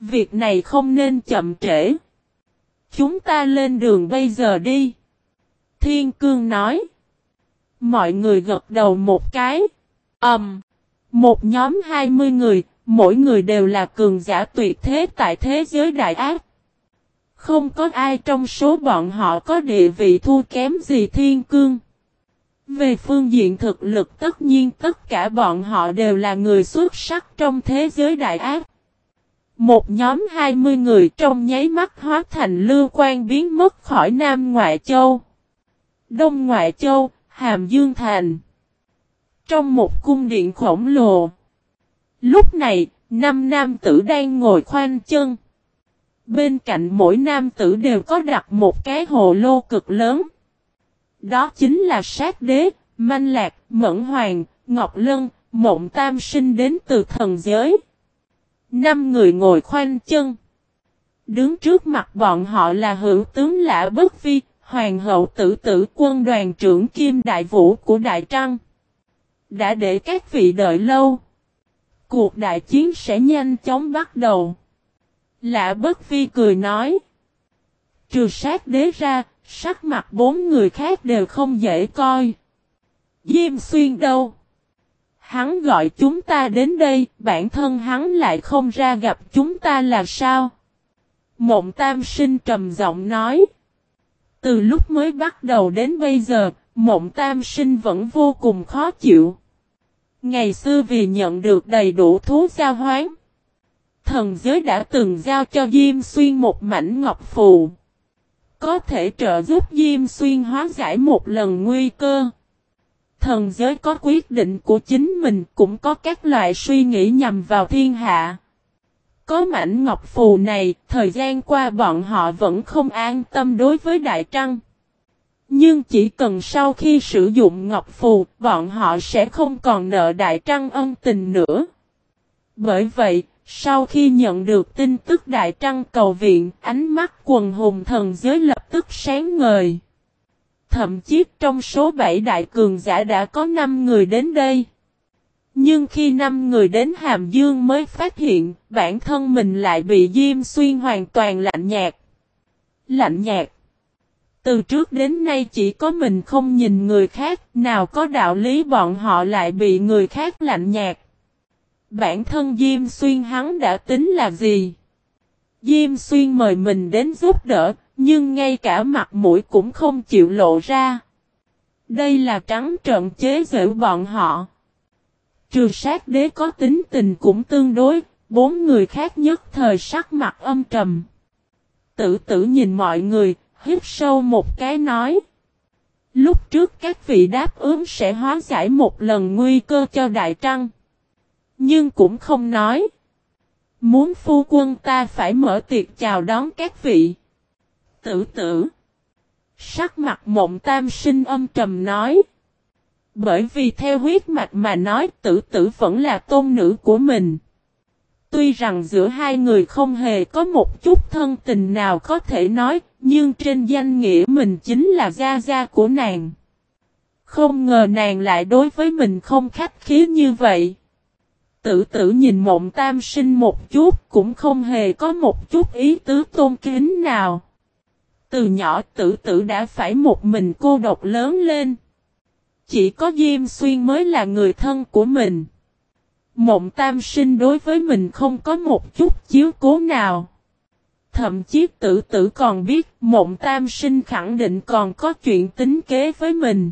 Việc này không nên chậm trễ. Chúng ta lên đường bây giờ đi. Thiên Cương nói. Mọi người gật đầu một cái. Ẩm. Um, một nhóm 20 người, mỗi người đều là cường giả tuyệt thế tại thế giới đại ác. Không có ai trong số bọn họ có địa vị thua kém gì thiên cương. Về phương diện thực lực tất nhiên tất cả bọn họ đều là người xuất sắc trong thế giới đại ác. Một nhóm 20 người trong nháy mắt hóa thành lưu quan biến mất khỏi Nam Ngoại Châu. Đông Ngoại Châu, Hàm Dương Thành. Trong một cung điện khổng lồ. Lúc này, năm nam tử đang ngồi khoanh chân. Bên cạnh mỗi nam tử đều có đặt một cái hồ lô cực lớn. Đó chính là sát đế, manh lạc, mẫn hoàng, ngọc lân, mộng tam sinh đến từ thần giới. Năm người ngồi khoanh chân. Đứng trước mặt bọn họ là hữu tướng lã bất vi, hoàng hậu tử tử quân đoàn trưởng kim đại vũ của Đại Trăng. Đã để các vị đợi lâu. Cuộc đại chiến sẽ nhanh chóng bắt đầu. Lạ bất vi cười nói. Trừ sát đế ra, sắc mặt bốn người khác đều không dễ coi. Diêm xuyên đâu? Hắn gọi chúng ta đến đây, bản thân hắn lại không ra gặp chúng ta là sao? Mộng tam sinh trầm giọng nói. Từ lúc mới bắt đầu đến bây giờ, mộng tam sinh vẫn vô cùng khó chịu. Ngày xưa vì nhận được đầy đủ thú giao hoán. Thần giới đã từng giao cho Diêm Xuyên một mảnh ngọc phù. Có thể trợ giúp Diêm Xuyên hóa giải một lần nguy cơ. Thần giới có quyết định của chính mình cũng có các loại suy nghĩ nhằm vào thiên hạ. Có mảnh ngọc phù này, thời gian qua bọn họ vẫn không an tâm đối với Đại Trăng. Nhưng chỉ cần sau khi sử dụng ngọc phù, bọn họ sẽ không còn nợ Đại Trăng ân tình nữa. Bởi vậy, sau khi nhận được tin tức Đại Trăng cầu viện, ánh mắt quần hùng thần giới lập tức sáng ngời. Thậm chí trong số 7 đại cường giả đã có 5 người đến đây. Nhưng khi 5 người đến Hàm Dương mới phát hiện bản thân mình lại bị Diêm Xuyên hoàn toàn lạnh nhạt. Lạnh nhạt. Từ trước đến nay chỉ có mình không nhìn người khác, nào có đạo lý bọn họ lại bị người khác lạnh nhạt. Bản thân Diêm Xuyên hắn đã tính là gì? Diêm Xuyên mời mình đến giúp đỡ, nhưng ngay cả mặt mũi cũng không chịu lộ ra. Đây là trắng trợn chế giễu bọn họ. Trừ sát đế có tính tình cũng tương đối, bốn người khác nhất thời sắc mặt âm trầm. Tử tử nhìn mọi người, hít sâu một cái nói. Lúc trước các vị đáp ứng sẽ hóa giải một lần nguy cơ cho Đại Trăng. Nhưng cũng không nói. Muốn phu quân ta phải mở tiệc chào đón các vị. Tử tử. Sắc mặt mộng tam sinh âm trầm nói. Bởi vì theo huyết mạch mà nói tử tử vẫn là tôn nữ của mình. Tuy rằng giữa hai người không hề có một chút thân tình nào có thể nói, nhưng trên danh nghĩa mình chính là gia gia của nàng. Không ngờ nàng lại đối với mình không khách khí như vậy. Tử tử nhìn mộng tam sinh một chút cũng không hề có một chút ý tứ tôn kính nào. Từ nhỏ tử tử đã phải một mình cô độc lớn lên. Chỉ có Diêm Xuyên mới là người thân của mình. Mộng tam sinh đối với mình không có một chút chiếu cố nào. Thậm chí tử tử còn biết mộng tam sinh khẳng định còn có chuyện tính kế với mình.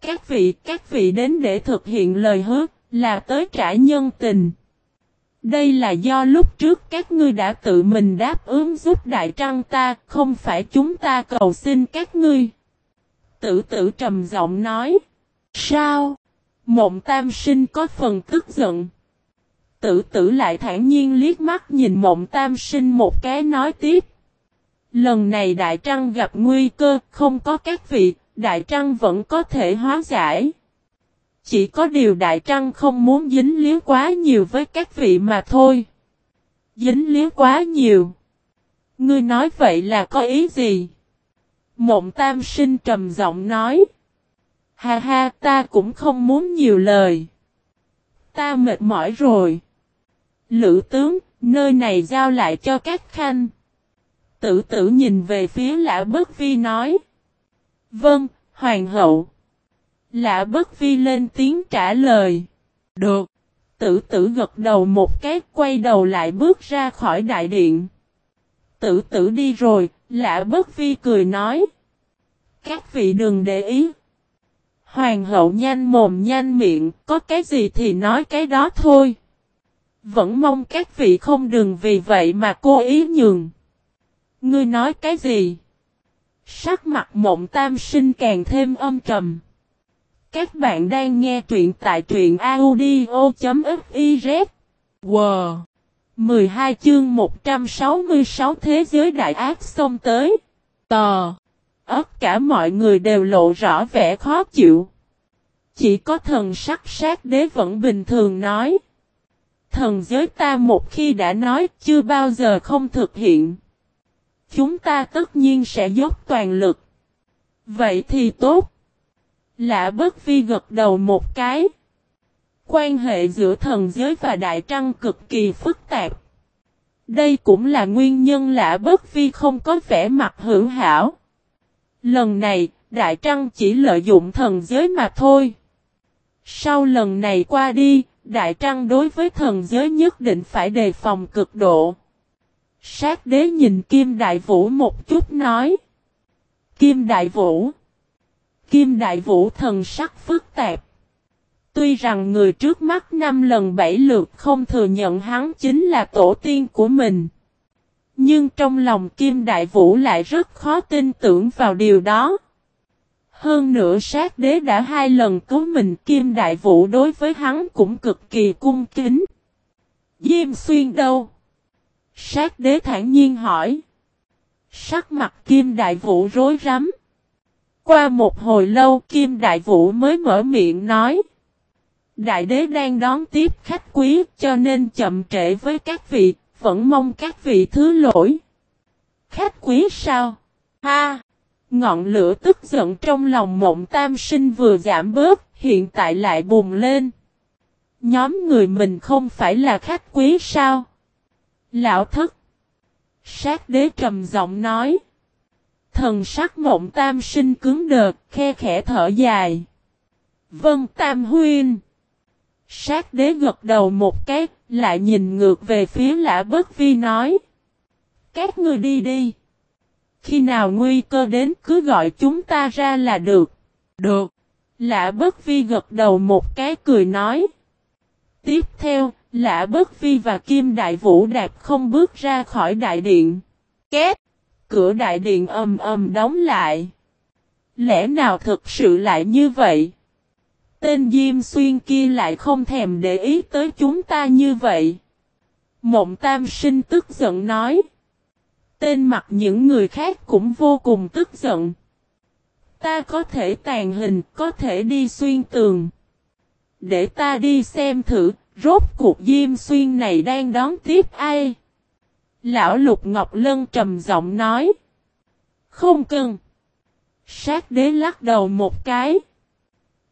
Các vị, các vị đến để thực hiện lời hứa, là tới trả nhân tình. Đây là do lúc trước các ngươi đã tự mình đáp ứng giúp Đại Trăng ta, không phải chúng ta cầu xin các ngươi. Tử tử trầm giọng nói. Sao? Mộng tam sinh có phần tức giận. Tử tử lại thản nhiên liếc mắt nhìn mộng tam sinh một cái nói tiếp. Lần này Đại Trăng gặp nguy cơ, không có các vị, Đại Trăng vẫn có thể hóa giải. Chỉ có điều Đại Trăng không muốn dính líu quá nhiều với các vị mà thôi. Dính líu quá nhiều. Ngươi nói vậy là có ý gì? Mộng tam sinh trầm giọng nói. Ha ha, ta cũng không muốn nhiều lời. Ta mệt mỏi rồi. Lữ tướng, nơi này giao lại cho các khanh. Tử tử nhìn về phía lã bất vi nói. Vâng, hoàng hậu. Lã bất vi lên tiếng trả lời. Được. Tử tử gật đầu một cái quay đầu lại bước ra khỏi đại điện. Tử tử đi rồi, lã bất vi cười nói. Các vị đừng để ý. Hoàng hậu nhanh mồm nhanh miệng, có cái gì thì nói cái đó thôi. Vẫn mong các vị không đừng vì vậy mà cố ý nhường. Ngươi nói cái gì? Sắc mặt mộng tam sinh càng thêm âm trầm. Các bạn đang nghe truyện tại truyện audio.fiz. Wow! 12 chương 166 Thế giới đại ác xông tới. Tò! Tất cả mọi người đều lộ rõ vẻ khó chịu. Chỉ có thần sắc sát đế vẫn bình thường nói. Thần giới ta một khi đã nói chưa bao giờ không thực hiện. Chúng ta tất nhiên sẽ dốc toàn lực. Vậy thì tốt. Lạ bất vi gật đầu một cái. Quan hệ giữa thần giới và đại trăng cực kỳ phức tạp. Đây cũng là nguyên nhân lạ bất vi không có vẻ mặt hữu hảo. Lần này, đại trăng chỉ lợi dụng thần giới mà thôi. Sau lần này qua đi, đại trăng đối với thần giới nhất định phải đề phòng cực độ. Sát đế nhìn Kim Đại Vũ một chút nói. Kim Đại Vũ. Kim Đại Vũ thần sắc phức tạp. Tuy rằng người trước mắt năm lần bảy lượt không thừa nhận hắn chính là tổ tiên của mình. Nhưng trong lòng Kim Đại Vũ lại rất khó tin tưởng vào điều đó. Hơn nữa sát đế đã hai lần cứu mình Kim Đại Vũ đối với hắn cũng cực kỳ cung kính. Diêm xuyên đâu? Sát đế thản nhiên hỏi. Sắc mặt Kim Đại Vũ rối rắm. Qua một hồi lâu Kim Đại Vũ mới mở miệng nói. Đại đế đang đón tiếp khách quý cho nên chậm trễ với các vị, vẫn mong các vị thứ lỗi. Khách quý sao? Ha! Ngọn lửa tức giận trong lòng mộng tam sinh vừa giảm bớt, hiện tại lại bùng lên. Nhóm người mình không phải là khách quý sao? Lão thất. Sát đế trầm giọng nói. Thần sắc mộng tam sinh cứng đợt, khe khẽ thở dài. Vân tam huyên. Sát đế gật đầu một cái, lại nhìn ngược về phía lã bất vi nói. Các người đi đi. Khi nào nguy cơ đến cứ gọi chúng ta ra là được. Được. Lã bất vi gật đầu một cái cười nói. Tiếp theo, lã bất vi và kim đại vũ đạp không bước ra khỏi đại điện. Két. Cửa đại điện ầm ầm đóng lại. Lẽ nào thực sự lại như vậy? Tên Diêm Xuyên kia lại không thèm để ý tới chúng ta như vậy. Mộng Tam Sinh tức giận nói. Tên mặt những người khác cũng vô cùng tức giận. Ta có thể tàn hình, có thể đi xuyên tường. Để ta đi xem thử, rốt cuộc Diêm Xuyên này đang đón tiếp ai? Lão Lục Ngọc Lân trầm giọng nói. Không cần. Sát đế lắc đầu một cái.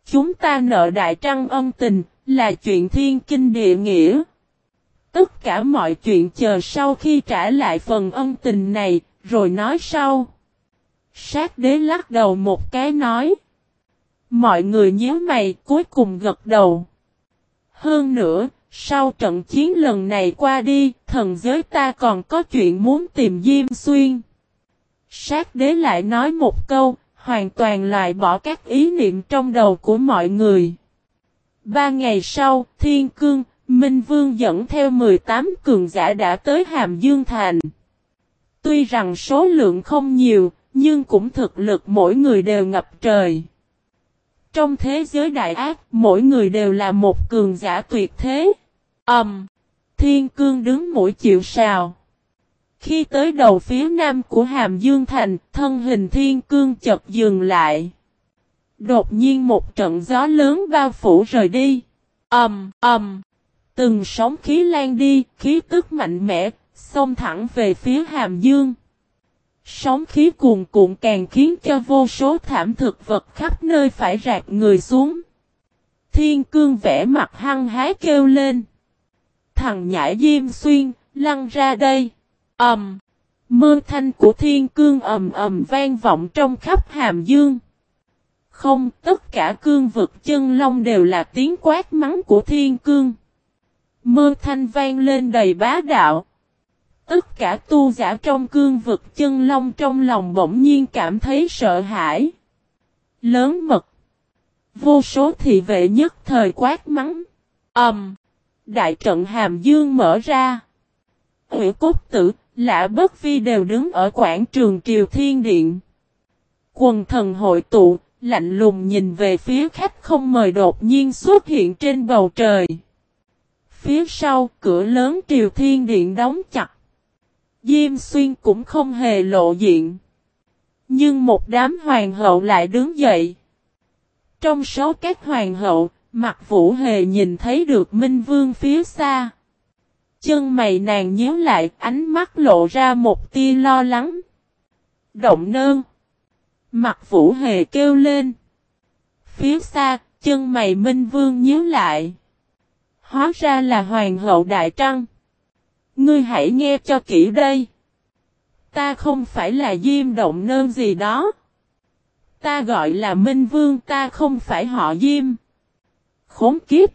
Chúng ta nợ đại trăng ân tình, là chuyện thiên kinh địa nghĩa. Tất cả mọi chuyện chờ sau khi trả lại phần ân tình này, rồi nói sau. Sát đế lắc đầu một cái nói. Mọi người nhớ mày cuối cùng gật đầu. Hơn nữa, sau trận chiến lần này qua đi, thần giới ta còn có chuyện muốn tìm Diêm Xuyên. Sát đế lại nói một câu, hoàn toàn loại bỏ các ý niệm trong đầu của mọi người. Ba ngày sau, Thiên Cương, Minh Vương dẫn theo 18 cường giả đã tới Hàm Dương Thành. Tuy rằng số lượng không nhiều, nhưng cũng thực lực mỗi người đều ngập trời. Trong thế giới đại ác, mỗi người đều là một cường giả tuyệt thế. Ầm, um, Thiên cương đứng mũi chịu sào. Khi tới đầu phía nam của Hàm Dương Thành, thân hình thiên cương chợt dừng lại. Đột nhiên một trận gió lớn bao phủ rời đi. ầm ầm, từng sóng khí lan đi, khí tức mạnh mẽ, xông thẳng về phía Hàm Dương. Sóng khí cuồn cuộn càng khiến cho vô số thảm thực vật khắp nơi phải rạc người xuống. Thiên cương vẽ mặt hăng hái kêu lên. Thằng nhãi diêm xuyên, lăn ra đây. ầm, mơ thanh của thiên cương ầm ầm vang vọng trong khắp hàm dương. Không, tất cả cương vực chân long đều là tiếng quát mắng của thiên cương. Mơ thanh vang lên đầy bá đạo. Tất cả tu giả trong cương vực chân long trong lòng bỗng nhiên cảm thấy sợ hãi. Lớn mật. Vô số thị vệ nhất thời quát mắng. Ẩm. Um, đại trận hàm dương mở ra. Hữu cốt tử, lạ bất vi đều đứng ở quảng trường Triều Thiên Điện. Quần thần hội tụ, lạnh lùng nhìn về phía khách không mời đột nhiên xuất hiện trên bầu trời. Phía sau, cửa lớn Triều Thiên Điện đóng chặt. Diêm xuyên cũng không hề lộ diện. Nhưng một đám hoàng hậu lại đứng dậy. Trong số các hoàng hậu, mặt vũ hề nhìn thấy được Minh Vương phía xa. Chân mày nàng nhíu lại, ánh mắt lộ ra một tia lo lắng. Động nơn. Mặt vũ hề kêu lên. Phía xa, chân mày Minh Vương nhíu lại. Hóa ra là Hoàng hậu Đại Trăng. Ngươi hãy nghe cho kỹ đây. Ta không phải là diêm động nơn gì đó. Ta gọi là Minh Vương, ta không phải họ diêm. Khốn kiếp.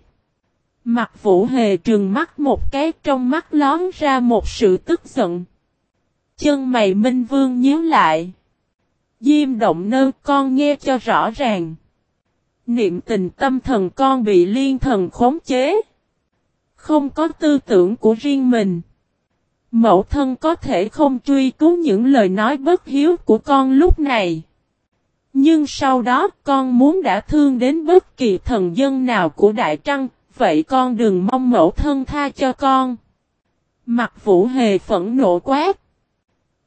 Mặt vũ hề trừng mắt một cái, trong mắt lón ra một sự tức giận. Chân mày Minh Vương nhíu lại. Diêm động nơ con nghe cho rõ ràng. Niệm tình tâm thần con bị liên thần khống chế. Không có tư tưởng của riêng mình. Mẫu thân có thể không truy cứu những lời nói bất hiếu của con lúc này. Nhưng sau đó con muốn đã thương đến bất kỳ thần dân nào của Đại Trăng, vậy con đừng mong mẫu thân tha cho con. Mặt vũ hề phẫn nộ quát.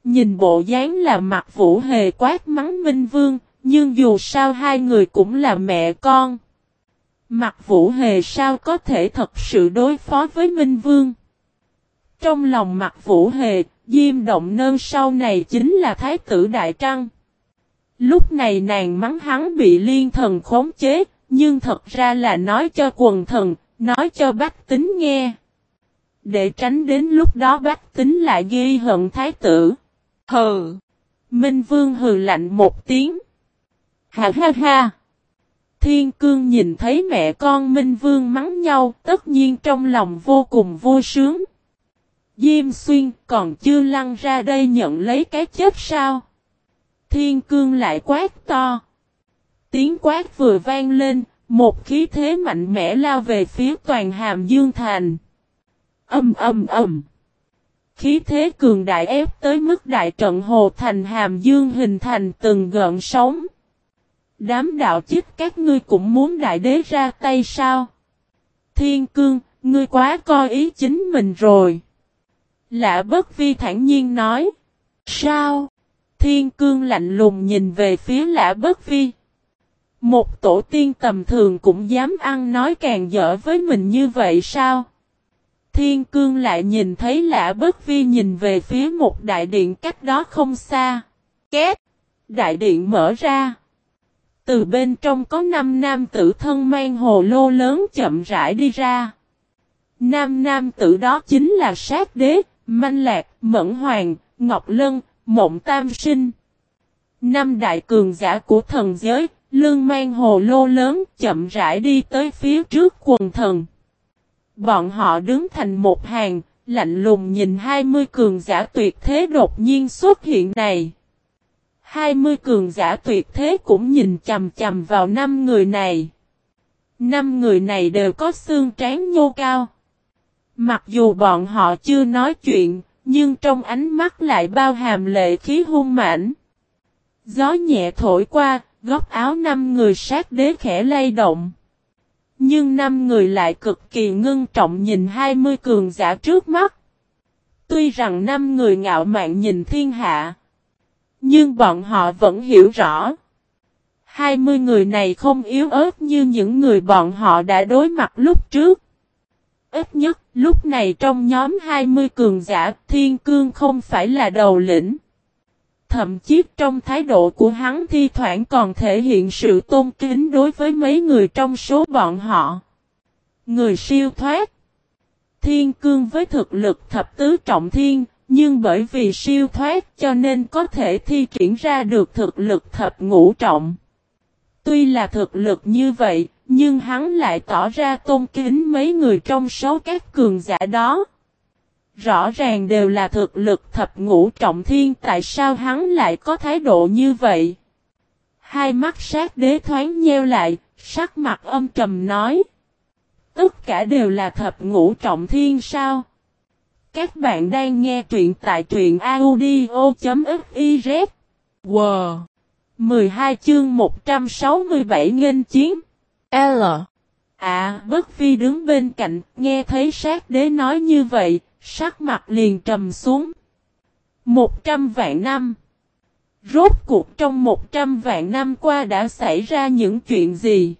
Nhìn bộ dáng là mặt vũ hề quát mắng Minh Vương, nhưng dù sao hai người cũng là mẹ con. Mặt vũ hề sao có thể thật sự đối phó với Minh Vương. Trong lòng mặt vũ hề, Diêm Động Nơn sau này chính là Thái tử Đại Trăng. Lúc này nàng mắng hắn bị liên thần khống chế, nhưng thật ra là nói cho quần thần, nói cho bách tính nghe. Để tránh đến lúc đó bách tính lại ghi hận thái tử. Hừ! Minh Vương hừ lạnh một tiếng. Ha ha ha! Thiên cương nhìn thấy mẹ con Minh Vương mắng nhau, tất nhiên trong lòng vô cùng vui sướng. Diêm xuyên còn chưa lăn ra đây nhận lấy cái chết sao? Thiên cương lại quát to. Tiếng quát vừa vang lên, một khí thế mạnh mẽ lao về phía toàn hàm dương thành. Âm âm âm. Khí thế cường đại ép tới mức đại trận hồ thành hàm dương hình thành từng gợn sóng. Đám đạo chích các ngươi cũng muốn đại đế ra tay sao? Thiên cương, ngươi quá coi ý chính mình rồi. Lạ bất vi thản nhiên nói. Sao? Thiên cương lạnh lùng nhìn về phía lã bất vi. Một tổ tiên tầm thường cũng dám ăn nói càng dở với mình như vậy sao? Thiên cương lại nhìn thấy lã bất vi nhìn về phía một đại điện cách đó không xa. Két! Đại điện mở ra. Từ bên trong có năm nam tử thân mang hồ lô lớn chậm rãi đi ra. Nam nam tử đó chính là sát đế, manh lạc, mẫn hoàng, ngọc lân, Mộng Tam Sinh Năm đại cường giả của thần giới, lương mang hồ lô lớn chậm rãi đi tới phía trước quần thần. Bọn họ đứng thành một hàng, lạnh lùng nhìn 20 cường giả tuyệt thế đột nhiên xuất hiện này. 20 cường giả tuyệt thế cũng nhìn chầm chầm vào năm người này. Năm người này đều có xương trán nhô cao. Mặc dù bọn họ chưa nói chuyện, nhưng trong ánh mắt lại bao hàm lệ khí hung mãnh. Gió nhẹ thổi qua, góc áo năm người sát đế khẽ lay động. Nhưng năm người lại cực kỳ ngưng trọng nhìn 20 cường giả trước mắt. Tuy rằng năm người ngạo mạn nhìn thiên hạ. Nhưng bọn họ vẫn hiểu rõ. 20 người này không yếu ớt như những người bọn họ đã đối mặt lúc trước. Ít nhất, lúc này trong nhóm 20 cường giả, thiên cương không phải là đầu lĩnh. Thậm chí trong thái độ của hắn thi thoảng còn thể hiện sự tôn kính đối với mấy người trong số bọn họ. Người siêu thoát. Thiên cương với thực lực thập tứ trọng thiên, nhưng bởi vì siêu thoát cho nên có thể thi triển ra được thực lực thập ngũ trọng. Tuy là thực lực như vậy, nhưng hắn lại tỏ ra tôn kính mấy người trong số các cường giả đó. Rõ ràng đều là thực lực thập ngũ trọng thiên tại sao hắn lại có thái độ như vậy. Hai mắt sát đế thoáng nheo lại, sắc mặt âm trầm nói. Tất cả đều là thập ngũ trọng thiên sao? Các bạn đang nghe truyện tại truyện audio.fiz. Wow! 12 chương 167 nghênh chiến. L. À, bất phi đứng bên cạnh, nghe thấy sát đế nói như vậy, sắc mặt liền trầm xuống. Một trăm vạn năm. Rốt cuộc trong một trăm vạn năm qua đã xảy ra những chuyện gì?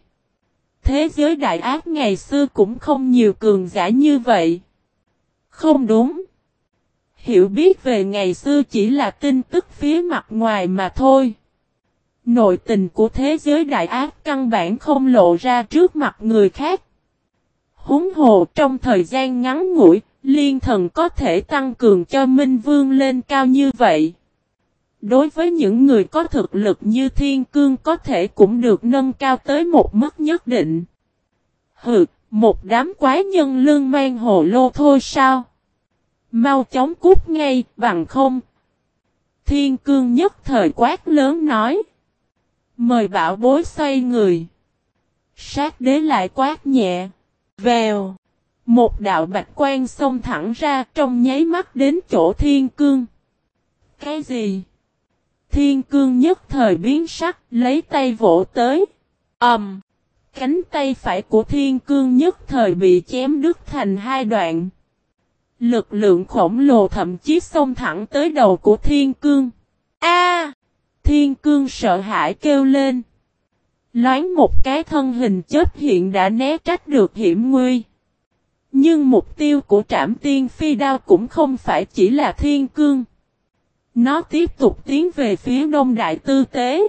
Thế giới đại ác ngày xưa cũng không nhiều cường giả như vậy. Không đúng. Hiểu biết về ngày xưa chỉ là tin tức phía mặt ngoài mà thôi. Nội tình của thế giới đại ác căn bản không lộ ra trước mặt người khác. Húng hồ trong thời gian ngắn ngủi, liên thần có thể tăng cường cho Minh Vương lên cao như vậy. Đối với những người có thực lực như Thiên Cương có thể cũng được nâng cao tới một mức nhất định. Hừ, một đám quái nhân lương mang hồ lô thôi sao? Mau chóng cút ngay, bằng không. Thiên Cương nhất thời quát lớn nói. Mời bảo bối xoay người. Sát đế lại quát nhẹ. Vèo. Một đạo bạch quan xông thẳng ra trong nháy mắt đến chỗ thiên cương. Cái gì? Thiên cương nhất thời biến sắc lấy tay vỗ tới. Ẩm. Um, cánh tay phải của thiên cương nhất thời bị chém đứt thành hai đoạn. Lực lượng khổng lồ thậm chí xông thẳng tới đầu của thiên cương. A! Thiên cương sợ hãi kêu lên. Loáng một cái thân hình chết hiện đã né trách được hiểm nguy. Nhưng mục tiêu của trảm tiên phi đao cũng không phải chỉ là thiên cương. Nó tiếp tục tiến về phía đông đại tư tế.